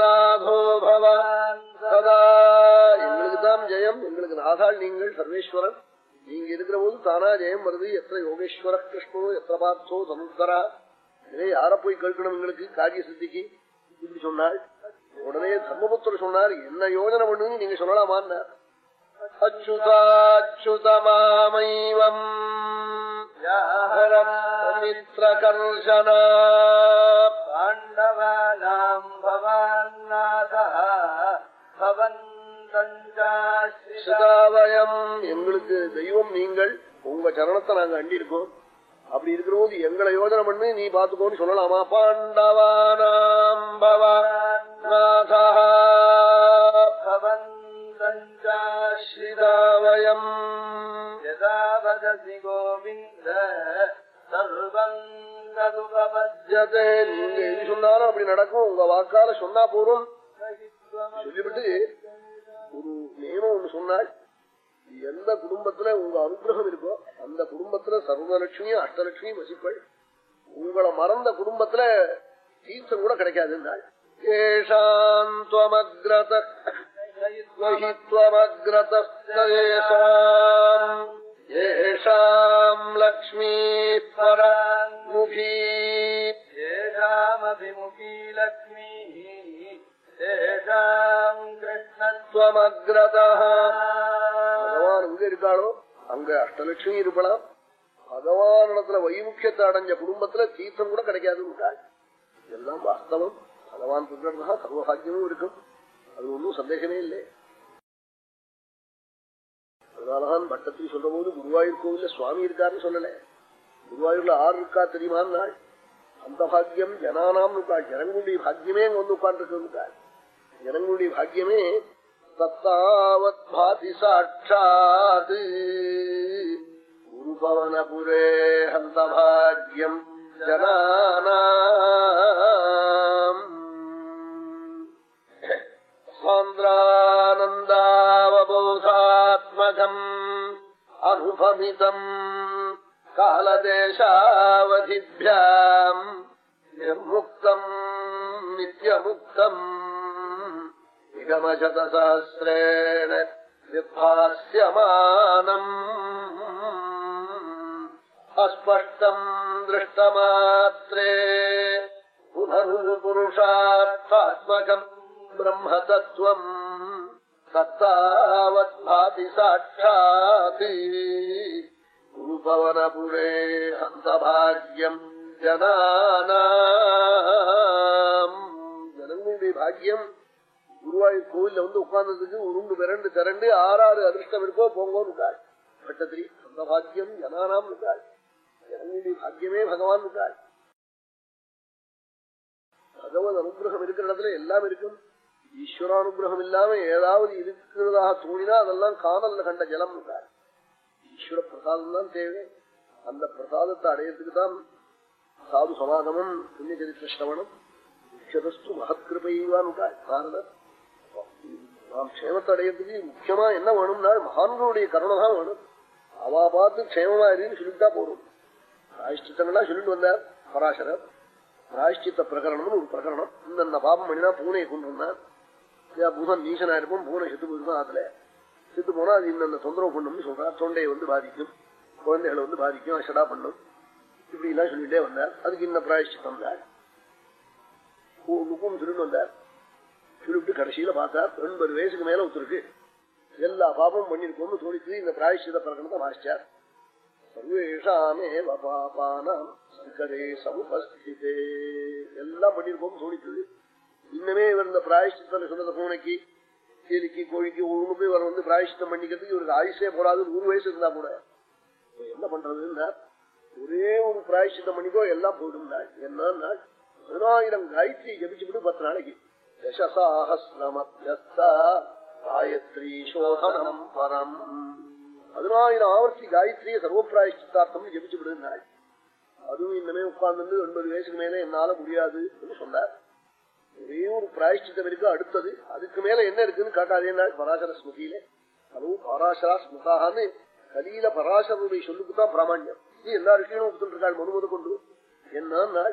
நாதோ பவான் சதா எங்களுக்கு தான் ஜெயம் எங்களுக்கு நாதாள் நீங்கள் சர்வேஸ்வரன். நீங்க இருக்கிற போது தானா ஜெயம் வருது. எத்த யோகேஸ்வர கிருஷ்ணோ எத்த பார்த்தோ தனுஸ்வரா இதே யார போய் கேட்கணும் எங்களுக்கு காரிய சித்திக்கு. இப்படி சொன்னாள். உடனே தர்மபுத்தர் சொன்னார் என்ன யோஜனை பண்ணுங்க நீங்க சொல்லலாமான் அச்சுதாச்சுதமாமைவம் மித்ரகர்ஷனா பாண்டவானாம் பவான்னாதா பவன் சிதாவயம் எங்களுக்கு தெய்வம் நீங்கள். உங்க சரணத்தை நாங்க அண்டிருக்கோம். அப்படி இருக்கிற போது எங்களை யோஜனை பண்ணி நீ பாத்துக்கோன்னு சொல்லலாமா? பாண்டவானாம் பவன்தாவயம் யதாவதி கோவிந்த சொன்னாலும் அப்படி நடக்கும். உங்க வாக்கால சொன்னா போறோம் சொல்லிவிட்டு ஒரு நியமம் ஒன்று சொன்னால் எந்த குடும்பத்துல உங்க அனுகிரகம் இருக்கோ அந்த குடும்பத்துல சர்வலட்சுமியும் அஷ்டலட்சுமியும் வசிப்பள் உங்களை மறந்த குடும்பத்துல தீர்த்தம் கூட கிடைக்காது நாள் லக்ஷ்மீ பராமுகி லக்ஷ்மி பகவான் எங்க இருக்காளோ அங்க அஷ்டலட்சுமி இருப்பலாம் பகவானிடத்துல வைமுக்கியத்தை அடைஞ்ச குடும்பத்துல தீர்த்தம் கூட கிடைக்காது எல்லாம் வாஸ்தவம் பகவான் புத்திரா சர்வபாகியமும் இருக்கும் அது ஒன்றும் சந்தேகமே இல்லை அதனாலதான் பட்டத்தில் சொல்ற போது குருவாயூர் கோவில்ல சுவாமி இருக்காருன்னு சொல்லல குருவாயூர்ல ஆறு இருக்கா தெரியுமா நாள் அந்த பாக்கியம் ஜனானாம் இருக்கா ஜனங்களுடைய பாக்கியமே அங்க வந்து உட்கார்ந்து ஜனங்களுடைய பாக்கியமே தத்தாவத் பாதி சாட்சாது. குருபவனபுரே ஹந்தபாகியம் ஜனானாம். சாந்திரானந்தாவபோதாத்மகம் அனுபமிதம் காலதேசாவதிபியாம். நிர்முக்தம் நித்யமுக்தம். निगमशतसहस्रेण विभास्यमानम् अस्पष्टम् दृष्टमात्रे पुनर्पुरुषार्थात्मकम् ब्रह्मतत्त्वम् तत्तावद्भाति साक्षात् गुरुपवनपुरे हन्तभाग्यम् जनानाम् जनङ्गुडि भाग्यम् குருவாயூர் கோவில்ல வந்து உட்கார்ந்ததுக்கு உருண்டு விரண்டு திரண்டு ஆறாறு அதிர்ஷ்டம் இருக்கோ போங்கோன்னு இருக்காள். பட்டத்திரி அந்த பாக்கியம் ஜனானாம் இருக்காள். ஜனங்களுடைய பாக்கியமே பகவான் இருக்காள். பகவத் அனுகிரகம் இருக்கிற இடத்துல எல்லாம் இருக்கும். ஈஸ்வரானுகிரகம் இல்லாம ஏதாவது இருக்கிறதாக தோணினா அதெல்லாம் காதல்ல கண்ட ஜலம் இருக்காள். ஈஸ்வர பிரசாதம் தான் தேவை. அந்த பிரசாதத்தை அடையறதுக்கு தான் சாது சமாகமம் புண்ணிய சரித்திர சிரவணம் முக்கியதஸ்து மகத்கிருபைவான் நாரதர் நாம் க்ஷேமத்தை அடையறதுக்கு முக்கியமா என்ன வேணும்னா மகான்களுடைய கருணை தான் வேணும். அவா பார்த்து க்ஷேமமா இருன்னு சொல்லிட்டா போதும். பிராயஷ்டித்தங்களா சொல்லிட்டு வந்தார் பராசரர். பிராயஷ்டித்த பிரகரணம்னு ஒரு பிரகரணம். இந்த பாபம் பண்ணினா பூனையை கொண்டு வந்தார். பூதன் நீசனா இருப்போம் பூனை செத்து போயிருக்கும் அதுல. செத்து போனா அது இந்த தொந்தரவு பண்ணும்னு சொல்றார். தொண்டையை வந்து பாதிக்கும். குழந்தைகளை வந்து பாதிக்கும். அஷடா பண்ணும். இப்படி எல்லாம் சொல்லிட்டே வந்தார். அதுக்கு இன்ன பிராயஷ்டித்தம் தான். முப்பம் வந்தார். சொல்லிட்டு கடைசியில பார்த்தா எண்பது வயசுக்கு மேல ஒருத்தருக்கு. எல்லா பாபமும் பண்ணிருக்கோம்னு தோணித்து இந்த பிராயசித பிரகடனத்தை வாசிச்சார். சர்வேஷாமே பாபானாம் சங்கரே சமுபஸ்திதே. எல்லாம் பண்ணிருக்கோம் தோணித்தது. இன்னமே இவர் இந்த பிராயஷ்டித்தல சொன்னத பூனைக்கு கேலிக்கு கோழிக்கு ஒண்ணு போய் அவர் வந்து பிராயஷ்டம் பண்ணிக்கிறதுக்கு இவருக்கு ஆயுஷே போடாது நூறு வயசு இருந்தா கூட. என்ன பண்றதுன்னா ஒரே ஒரு பிராயஷ்டம் பண்ணிக்கோ எல்லாம் போயிடும் என்னன்னா பதினாயிரம் காயத்ரி ஜபிச்சுட்டு பத்து நாளைக்கு. காயத்ரி பரம் பதினாயிரம் ஆவர்த்தி காயத்ரிய சர்வப்பிராயஷ்டார்த்தம் ஜபிச்சு விடுனாள் அதுவும் இன்னமே உட்கார்ந்து ஒன்பது வயசுக்கு மேல என்னால முடியாது சொன்னார் ஒரே ஒரு பிராயஷ்டித்தம் இருக்கு அடுத்தது அதுக்கு மேல என்ன இருக்குன்னு காட்டாதே பராசர ஸ்மிருதியில அதுவும் பராசரா ஸ்மிருதான்னு கலியில பராசருடைய சொல்லுக்குதான் பிராமணியம் எல்லா விஷயமும் இருக்காள் மனுமது கொண்டு என்ன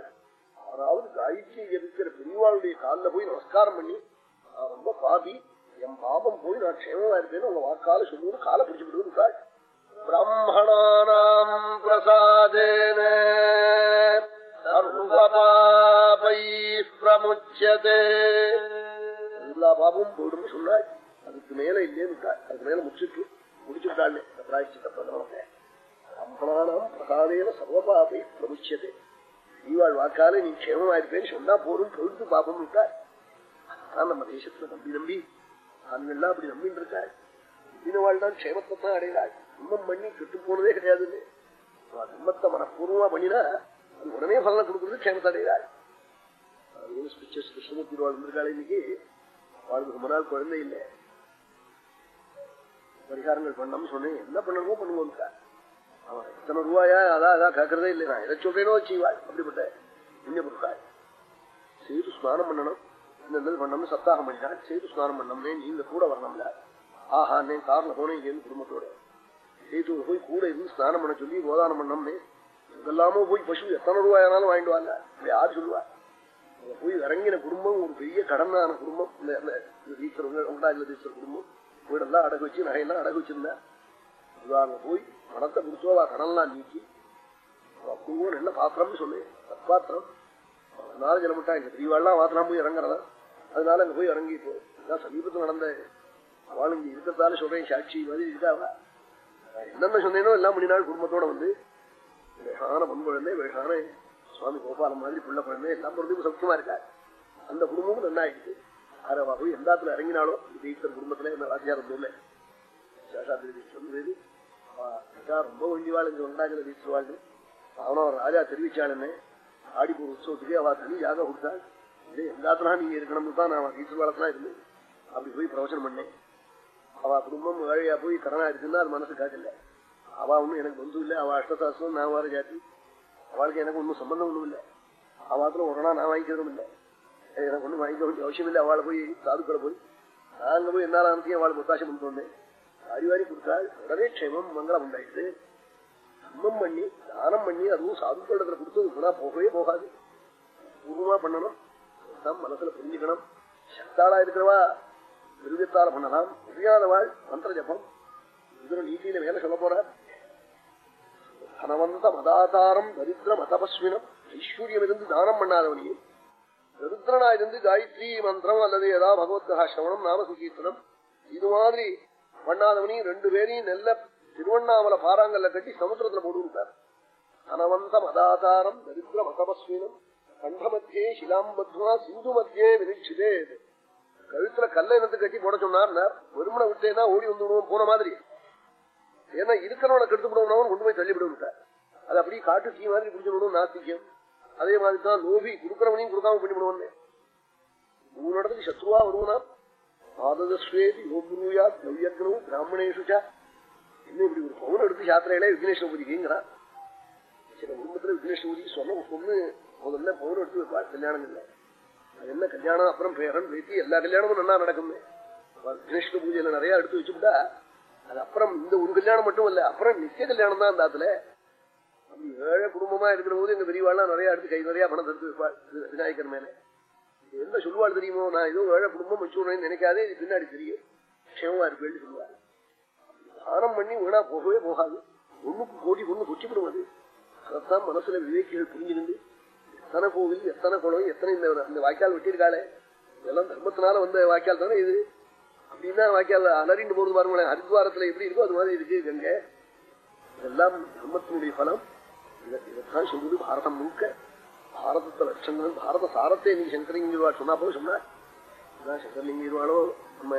அதாவது காய்ச்சி இருக்கிற பெரியவாளுடைய காலில் போய் நமஸ்காரம் பண்ணி நான் ரொம்ப பாபி. என் பாபம் போய் நான் க்ஷேமமா இருக்கேன்னு உங்க வாக்கால சொல்லுன்னு காலை பிடிச்சு விடுவதுக்காள் பிரம்மணானாம் பிரசாதேன. பிரமுச்சதே. எல்லா பாபமும் போயிடும் சொன்னாள் அதுக்கு மேல இல்லேன்னு அதுக்கு மேல முடிச்சுட்டு முடிச்சுட்டாள் பிராய்ச்சித்த பிரதமத்தை பிரம்மணானாம் பிரசாதேன சர்வபாபை பிரமுச்சதே. ஈவாள் வாக்கால நீ க்ஷேமமா இருப்பேன்னு சொன்னா போரும் பொழுது பாபம் இருக்காள் அதான் நம்ம தேசத்துல நம்பி நம்பி ஆண்கள்லாம் அப்படி நம்பின்னு இருக்காள் நம்பினவாள் தான் க்ஷேமத்தை தான் அடைகிறாள். துன்பம் பண்ணி கெட்டு போனதே கிடையாதுன்னு. துன்பத்தை மனப்பூர்வமா பண்ணினா அது உடனே பலனை கொடுக்கறது க்ஷேமத்தை அடைகிறாள். கிருஷ்ணமூர்த்தி வாழ் இன்னைக்கு. வாழ்ந்து ரொம்ப நாள் குழந்தை இல்லை. பரிகாரங்கள் பண்ணோம்னு சொன்னேன். என்ன பண்ணணுமோ பண்ணுவோம் அவன் ரூபாயா? அதான் அதான் கேட்கறதே இல்லை நான் எதை சொல்றேனோ செய்வாள் அப்படிப்பட்ட புண்ணிய பொருட்கள் செய்து ஸ்நானம் பண்ணணும். இந்த பண்ணணும் சப்தாகம் பண்ணினா செய்து ஸ்நானம் பண்ணோம்னே நீங்க கூட வரணும்ல. ஆஹா நே கார்ல போனேன் இங்கேருந்து குடும்பத்தோட. செய்து போய் கூட இருந்து ஸ்நானம் பண்ண சொல்லி போதானம் பண்ணோம்னே இதெல்லாமோ போய் பசு எத்தனை ரூபாயானாலும் வாங்கிட்டு வாங்க அப்படி யார் சொல்லுவா? போய் இறங்கின குடும்பம் ஒரு பெரிய கடனான குடும்பம். இந்த இந்த தீஸ்வரர் உண்டாஜல தீஸ்வரர் குடும்பம். வீடெல்லாம் அடகு வச்சு நகையெல்லாம் அடகு வச்சிருந்தேன். அங்க போய் பணத்தை கொடுத்தோ அவ கடன்லாம் நீக்கி. குங்குமம் என்ன பாத்திரம்னு சொல்லு சத்பாத்திரம். அதனால ஜனமுட்டா இந்த பெரியவாள்லாம் வாத்திரம் போய் இறங்குறதா? அதனால அங்க போய் இறங்கி போ இதான் சமீபத்தில் நடந்த அவள் இங்க இருக்கிறதால சொல்றேன் சாட்சி மாதிரி இருக்காவா என்னென்ன சொன்னேனோ எல்லாம் மணி நாள் குடும்பத்தோட வந்து வேகான பொன் குழந்தை சுவாமி கோபாலம் மாதிரி பிள்ளை குழந்தை எல்லாம் பொருளும் சௌக்கியமா இருக்கா? அந்த குடும்பமும் நன்னாயிடுச்சு ஆரவா போய் எந்தாத்துல இறங்கினாலோ குடும்பத்துல என்ன வாத்தியாரம் சொன்னேன் சேஷாதிரி சொல்லுது ரொம்ப வேண்டிவாள் இங்க உண்டாங்கல தீஸ்வராள் அவனும் ராஜா தெரிவிச்சாளுன்னு ஆடிப்பூர் உற்சவத்துக்கு அவ தனி யாக கொடுத்தாள் இல்லை எந்தாத்துல நீங்க இருக்கணும்னு தான் நான் வீசுவாளத்தான் இருந்தேன் அப்படி போய் பிரவச்சனம் பண்ணேன். அவ குடும்பம் ஏழையா போய் கடனா இருக்குன்னா அது மனசு காட்டல அவ ஒன்றும் எனக்கு பந்து இல்லை அவ அஷ்டசாஸ்திரம் நான் வேற ஜாதி. அவளுக்கு எனக்கு ஒன்றும் சம்பந்தம் ஒண்ணும் இல்லை. அவாத்துல உடனே நான் வாங்கிக்கிறதும் இல்லை. எனக்கு ஒன்றும் வாங்கிக்க வேண்டிய அவசியம் இல்லை. அவளை போய் சாதுக்களை போய் நாங்க போய் என்னால அனுப்பியும் அவளுக்கு ஒத்தாசம் பண்ணிட்டு வந்தேன் அறிவாரி கொடுத்தால் உடனே க்ஷேமம் மங்களம் உண்டாயிடுது தர்மம் பண்ணி தானம் பண்ணி அதுவும் சாதுக்களிடத்துல கொடுத்தது கூட போகவே போகாது. பூர்வமா பண்ணணும் தான் மனசுல புரிஞ்சுக்கணும். சக்தாளா இருக்கிறவா விருதத்தால பண்ணலாம். புரியாதவாள் மந்திர ஜபம். இதுல நீதியில வேலை சொல்ல போறார். தனவந்த மதாதாரம் தரித்திர மதபஸ்வினம் ஐஸ்வர்யம் இருந்து தானம் பண்ணாதவனையும் தரித்திரனா இருந்து காயத்ரி மந்திரம் அல்லது ஏதாவது பகவத்கா சிரவணம் நாம சுகீர்த்தனம் இது மாதிரி பண்ணாதவனையும் ரெண்டு பேரையும் நெல்ல திருவண்ணாமலை பாறாங்கல்ல கட்டி சமுத்திரத்துல போடுவிட்டார் தனவந்த மதாதாரம் தரித்திர மதபஸ்வீனம் கண்ட மத்தியே சிலாம்பத்மா சிந்து மத்தியே விதிச்சுதே கழுத்துல கல்ல இனத்து கட்டி போட சொன்னார் வெறுமனை விட்டேன்னா ஓடி வந்துடுவோம் போன மாதிரி. ஏன்னா இருக்கிறவனை கெடுத்து விடுவனவன் கொண்டு போய் தள்ளிவிட விட்டார் அது அப்படியே காட்டு தீ மாதிரி பிடிச்சு விடும் நாஸ்திக்கம் அதே மாதிரி தான் லோபி கொடுக்கறவனையும் கொடுக்காம பண்ணி விடுவானே மூணு இடத்துக்கு சத்ருவா வருவனா பாததஸ்வேதி யோகுருயா நவ்யக்னவும் பிராமணேஷுச்சா என்ன இப்படி ஒரு பவுன் எடுத்து சாத்திரையில விக்னேஷ் பூஜைங்கிறான் சில குடும்பத்துல விக்னேஷ் சொன்ன பொண்ணு முதல்ல பவுன் எடுத்து வைப்பாள் கல்யாணம் இல்லை. அது என்ன கல்யாணம் அப்புறம் பேரன் பேத்தி எல்லா கல்யாணமும் நல்லா நடக்குமே. கிருஷ்ண பூஜையில நிறைய எடுத்து வச்சுட்டா அது அப்புறம் இந்த ஒரு கல்யாணம் மட்டும் இல்ல அப்புறம் நிச்சய கல்யாணம் தான் அந்த ஆத்துல. ஏழை குடும்பமா இருக்கிற போது எங்க பெரியவாள்லாம் நிறைய எடுத்து கை நிறைய பணம் எடுத்து வைப்பாள் விநாயகர் மேலே. என்ன சொல்லுவாள் தெரியுமோ? நான் ஏதோ ஏழை குடும்பம் வச்சுடுறேன்னு நினைக்காதே இது பின்னாடி தெரியும். க்ஷேமமா இருப்பேன்னு சொல்லுவாள். தானம் பண்ணி வீணா போகவே போகாது. ஒண்ணுக்கு கோடி ஒண்ணு கொச்சிவிடும் அது. அதைத்தான் மனசுல விவேக்கிகள் புரிஞ்சிருந்து எத்தனை கோவில் எத்தனை குளம் எத்தனை இந்த வாய்க்கால் வெட்டியிருக்காளே? இதெல்லாம் தர்மத்தினால வந்த வாய்க்கால் தானே இது? அப்படின்னா வாய்க்கால் அலறிண்டு போறது பாருங்களேன். ஹரித்வாரத்துல எப்படி இருக்கோ அது மாதிரி இருக்கு கங்கை. இதெல்லாம் தர்மத்தினுடைய பலம். இதைத்தான் சொல்வது பாரதம் முழுக்க. பாரதத்தை லட்சங்கள் பாரத சாரத்தை நீ சங்கரலிங்க சொன்னா போல சொன்னா. சங்கரலிங்க இருவாளோ நம்ம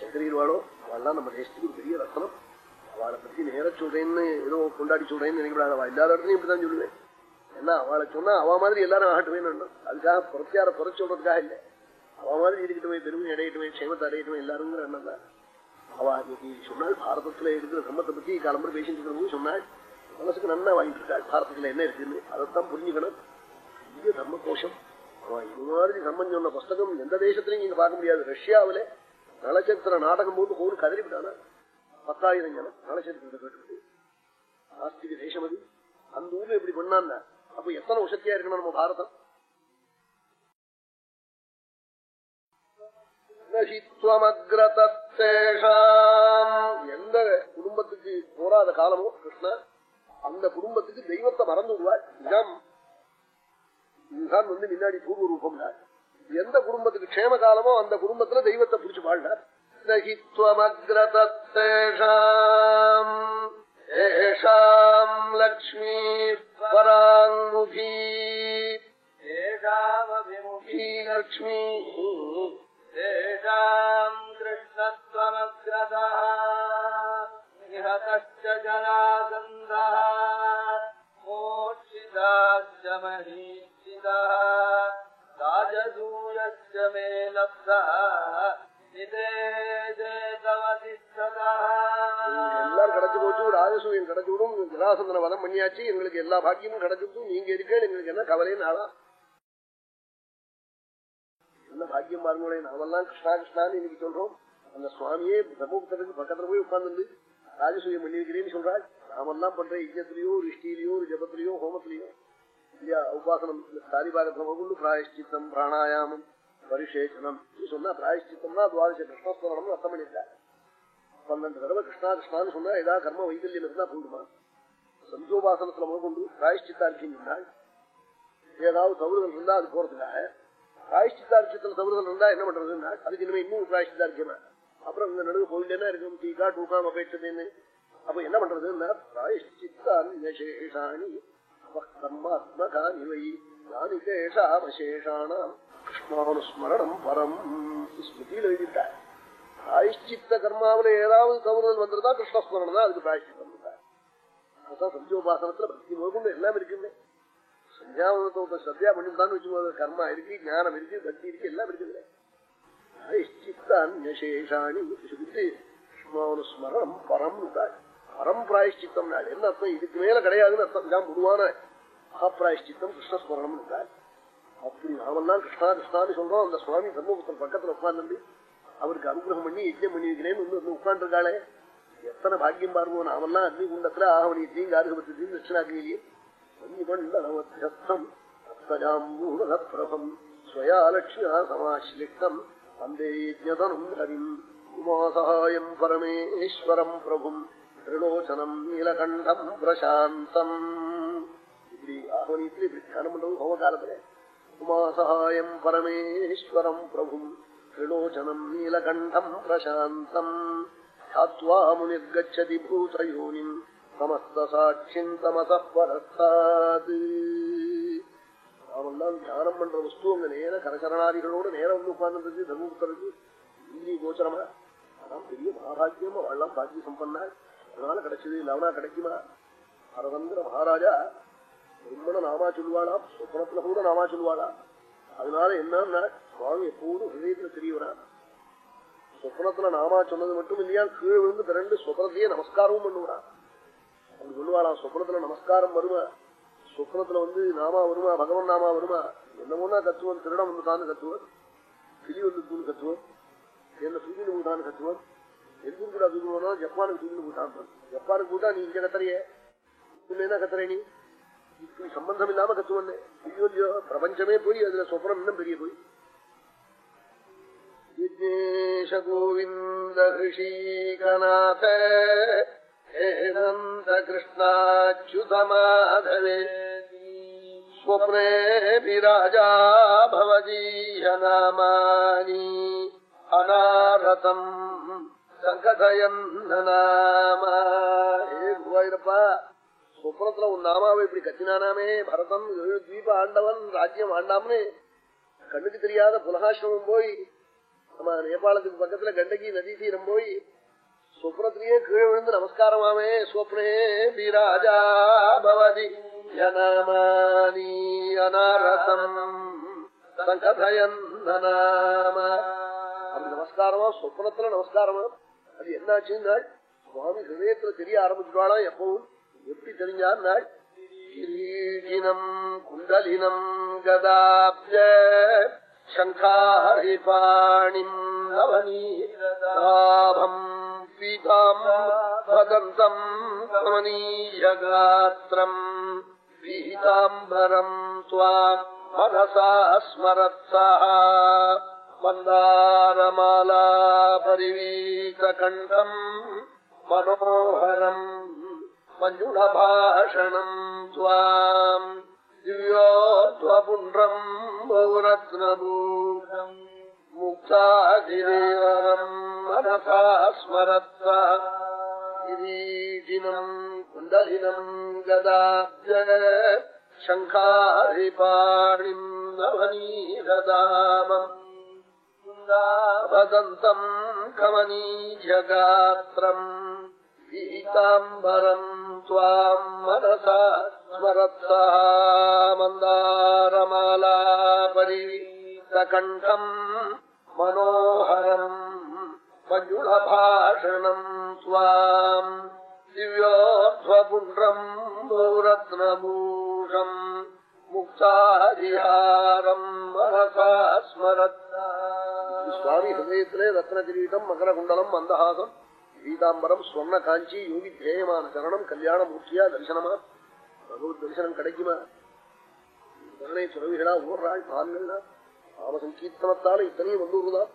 சங்கரீர்வாளோ அவெல்லாம் நம்ம தேசத்துக்கு ஒரு பெரிய ரத்தனம். அவளை பத்தி நேர சொல்றேன்னு ஏதோ கொண்டாடி சொல்றேன்னு நினைக்கப்படாது அவள் எல்லா இடத்துலையும் இப்படிதான் சொல்லுவேன். ஏன்னா அவளை சொன்னா அவ மாதிரி எல்லாரும் ஆகட்டுவேன்னு அதுக்காக புறத்தியார புற சொல்றதுக்காக இல்லை. அவ மாதிரி இருக்கட்டுமே பெருமை அடையட்டுமே சேமத்தை அடையட்டுமே எல்லாருங்கிற எண்ணம் தான். அவ இன்னைக்கு சொன்னால் பாரதத்துல இருக்கிற தர்மத்தை பத்தி காலம்பரம் பேசிட்டு இருக்கிறவங்க சொன்னாள் மனசுக்கு நன்னா வாங்கிட்டு இருக்காள் பாரதத்துல என்ன இருக்குன்னு? அதைத்தான் புரிஞ்சுக்கணும். இந்திய தர்ம கோஷம் அவன் இது மாதிரி தர்மம் சொன்ன புஸ்தகம் எந்த தேசத்திலையும் நீங்க பார்க்க முடியாது. ரஷ்யாவில நலச்சத்திர நாடகம் போட்டு போட்டு கதறிவிட்டானா? பத்தாயிரம் ஜனம் நலச்சத்திரத்தை கேட்டு ஆஸ்திக தேசம் அது. அந்த ஊர்ல இப்படி பண்ணான்னா அப்ப எத்தனை உசத்தியா இருக்கணும் நம்ம பாரதம்? எந்த குடும்பத்துக்கு போராத காலமோ கிருஷ்ணா அந்த குடும்பத்துக்கு தெய்வத்தை மறந்து விடுவாள் இன்சான் வந்து முன்னாடி பூர்வ ரூபம்னா எந்த குடும்பத்துக்கு க்ஷேம காலமோ அந்த குடும்பத்துல தெய்வத்தை பிடிச்சு வாழ்னார் லக்ஷ்மி பராங்குபி லக்ஷ்மி. கிருஷ்ணத்வமக்ரதா. ஜனாதந்தா. மோட்சிதாச்சமஹீ ராஜதூயश्च மே லப்தः எல்லாம் கிடைச்சு போச்சு ராஜசூயம் கிடைச்சு விடும் ஜராசந்தன வதம் பண்ணியாச்சு எங்களுக்கு எல்லா பாக்கியமும் கிடைச்சிருக்கும் நீங்க இருக்கேன் எங்களுக்கு என்ன கவலைன்னு ஆளா என்ன பாக்கியம் பாருங்களேன் நாமெல்லாம் கிருஷ்ணா கிருஷ்ணான்னு இன்னைக்கு சொல்றோம். அந்த சுவாமியே பிரம்மபுத்தருக்கு பக்கத்துல போய் உட்கார்ந்து ராஜசூயம் பண்ணி சொல்றாள் நாமெல்லாம் பண்ற இல்லையா உபாசனம் பிராணாயாமம் பரிசேஷனம் சொன்னா பிராயஷ்டித்தம்னா துவாதச கிருஷ்ணஸ்மரணம் அர்த்தம் பண்ணிருக்காரு பன்னெண்டு தடவை கிருஷ்ணா கிருஷ்ணான்னு சொன்னா ஏதாவது கர்ம வைகல்யம் இருந்தா போயிடுமா சந்தியோபாசனத்துல முதற்கொண்டு பிராயஷ்சித்தார்க்கியம் சொன்னால் ஏதாவது தவறுகள் இருந்தா அது போறதுக்காக. பிராயஷ்டித்தார்க்கியத்துல தவறுகள் இருந்தா என்ன பண்றதுன்னா அதுக்கு இனிமே இன்னும் பிராயஷ்டித்தார்க்கியமா அப்புறம் இந்த நடுவு போயிட்டேன்னா இருக்கும்? டீக்கா டூக்காம் அபேட்சதேன்னு அப்ப என்ன பண்றதுன்னா பிராயஷ்டித்தானி கர்மாத்மகா இவை யானி தேஷாமசேஷானாம் ஸ்மரணம் பரம் ஸ்மிருதியில் எழுதிட்டார் பிராயஷ்டித்த கர்மாவில ஏதாவது தவறுதல் வந்திருந்தா கிருஷ்ணஸ்மரணம் தான் அதுக்கு பிராயஷ்டித்தம் அதான் சந்தியோபாசனத்துல பக்தி முதற்கொண்டு எல்லாம் இருக்குங்க. சந்தியாவனத்தோட சத்தியா பண்ணிவிட்டான்னு வச்சுக்கோங்க கர்மா இருக்கு ஞானம் இருக்கு பக்தி இருக்கு எல்லாம் இருக்குது. பிராயஷ்டித்தான்யசேஷாணி ஸ்மரணம் பரம் பரம் பிராயஷ்டித்தம் என்ன அர்த்தம்? இதுக்கு மேல கிடையாதுன்னு அர்த்தம். தான் முழுவான மகாபிராயஷ்டித்தம் கிருஷ்ணஸ்மரணம் இருக்காள் அப்படி நாமெல்லாம் கிருஷ்ணா கிருஷ்ணான்னு சொல்றோம். அந்த சுவாமி தர்மபுத்தன் பக்கத்துல உட்கார்ந்து அவருக்கு அனுகிரகம் பண்ணி யஜ்யம் பண்ணி வைக்கிறேன்னு வந்து உட்காந்துருக்காளே எத்தனை பாக்கியம் பார்வோம் நாமெல்லாம் அக்னி குண்டத்துல ஆகவனியத்தையும் கார்கபத்தையும் தட்சிணாகிரியும் பிரபம் ஸ்வயாலட்சியா சமாஸ்லிஷ்டம் வந்தே யஜ்ஞதனும் ஹரிம் உமாசகாயம் பரமேஸ்வரம் பிரபும் திருலோச்சனம் நீலகண்டம் பிரசாந்தம். இப்படி ஆகவனியத்தில் இப்படி தியானம் பண்றது ஹோமகாலத்துல உமாசகாயம் பரமேஸ்வரம் பிரபும் त्रिलोचनम् नीलकण्ठम् प्रशान्तम् ध्यात्वा मुनिर्गच्छति भूतयोनिम् समस्तसाक्षिम् तमसः परस्तात् நாமெல்லாம் தியானம் பண்ற வஸ்து அங்க நேர கரசரணாதிகளோட நேரம் வந்து உட்கார்ந்து தர்மபுத்தருக்கு இந்திய கோச்சரமா அதான் பெரிய மகாபாகியம் அவெல்லாம் பாக்கிய சம்பன்னா அதனால கிடைச்சது இல்லாமனா கிடைக்குமா அரவந்திர மகாராஜா பிரம்மண நாமா சொல்லுவாளா? சொப்பனத்துல கூட நாமா சொல்லுவாளா? அதனால என்னன்னா சுவாமி எப்போதும் ஹிரயத்துல தெரியவரா. சொப்னத்துல நாமா சொன்னது மட்டும் இல்லையா? கீழே விழுந்து பிறண்டு சொப்னத்தையே நமஸ்காரமும் பண்ணுவா அவங்க சொல்லுவாளா சொப்னத்துல நமஸ்காரம் வருமா? சொப்னத்துல வந்து நாமா வருமா? பகவன் நாமா வருமா? என்னமோனா கத்துவன் திருடம் வந்துட்டான்னு கத்துவன். கிளி வந்து கத்துவன். என்ன தூக்கிட்டு போட்டான்னு கத்துவன். எதுக்கும் கூட தூக்கணும்னா ஜப்பானுக்கு தூக்கிட்டு கூட்டான் ஜப்பானுக்கு கூட்டா நீ இங்க கத்துறையே? என்ன கத்துறே நீ? சம்பந்தம் இல்லாம கத்துவன் இல்லையோ பிரபஞ்சமே போய் அதுல சொப்பனம் இன்னும் பெரிய போய் விக்னேஷ கோவிந்த ரிஷீகநாத ஹேனந்த கிருஷ்ணாச்சுத மாதவே ஸ்வப்னே விராஜா பவதீய நாமானி அநாரதம் சங்கதயன் சொப்னத்துல உன் நாமாவை இப்படி கத்தினானாமே பரதம் ஏழு தீப ஆண்டவன் ராஜ்யம் ஆண்டாம்னு. கண்ணுக்கு தெரியாத புலகாசிரமம் போய் நம்ம நேபாளத்துக்கு பக்கத்துல கண்டகி நதி தீரம் போய் சொப்னத்திலேயே கீழே விழுந்து நமஸ்காரமாமே சொப்னே பீராஜா பவதி ஜனமானி அனாரசம் சங்கதயன் நமஸ்காரமா சொப்னத்துல நமஸ்காரமா? அது என்னாச்சுன்னா சுவாமி ஹிருதயத்துல தெரிய ஆரம்பிச்சுட்டாளா எப்பவும்? எப்படி தெரிஞ்சார் நாள் கிரீடினம் குண்டலினம் கதாப்ஜ சங்காரிபாணிம் நவநீரதாபம் பீதாம் வதந்தம் கமனீயகாத்திரம் பீதாம்பரம் துவாம் மனசா ஸ்மரத்ஸா மந்தாரமாலா பரிவீதகண்டம் மனோகரம் மஞ்சுளபாஷணம் துவாம் திவ்யோத்வபுண்டம் பௌரத்னபூஷம் முக்தாதிரேவரம் மனசா ஸ்மரத்வா கிரீடினம் குண்டலினம் கதாப்ஜ சங்காரிபாணிம் நவநீரதாமம் வதந்தம் கமனீயகாத்திரம் பீதாம்பரம் त्वाम् मनसा स्मरत्सा मन्दारमाला परिवीतकण्ठम् मनोहरम् मञ्जुलभाषणम् त्वाम् दिव्योध्वपुण्ड्रम् बहुरत्नभूषम् முக்தாதிகாரம் மனசா ஸ்மரத்தா சுவாமி ஹிருதயத்திலே ரத்ன கிரீட்டம் மகர குண்டலம் மந்தஹாசம் பீதாம்பரம் சொன்ன காஞ்சி யோகி தேயமான சரணம் கல்யாண மூர்த்தியா தரிசனமா? பகவத் தரிசனம் கிடைக்குமா? உடனே துறவிகளா ஊர்றாள் மகான்கள்னா நாம இத்தனையும் வந்து வருதான்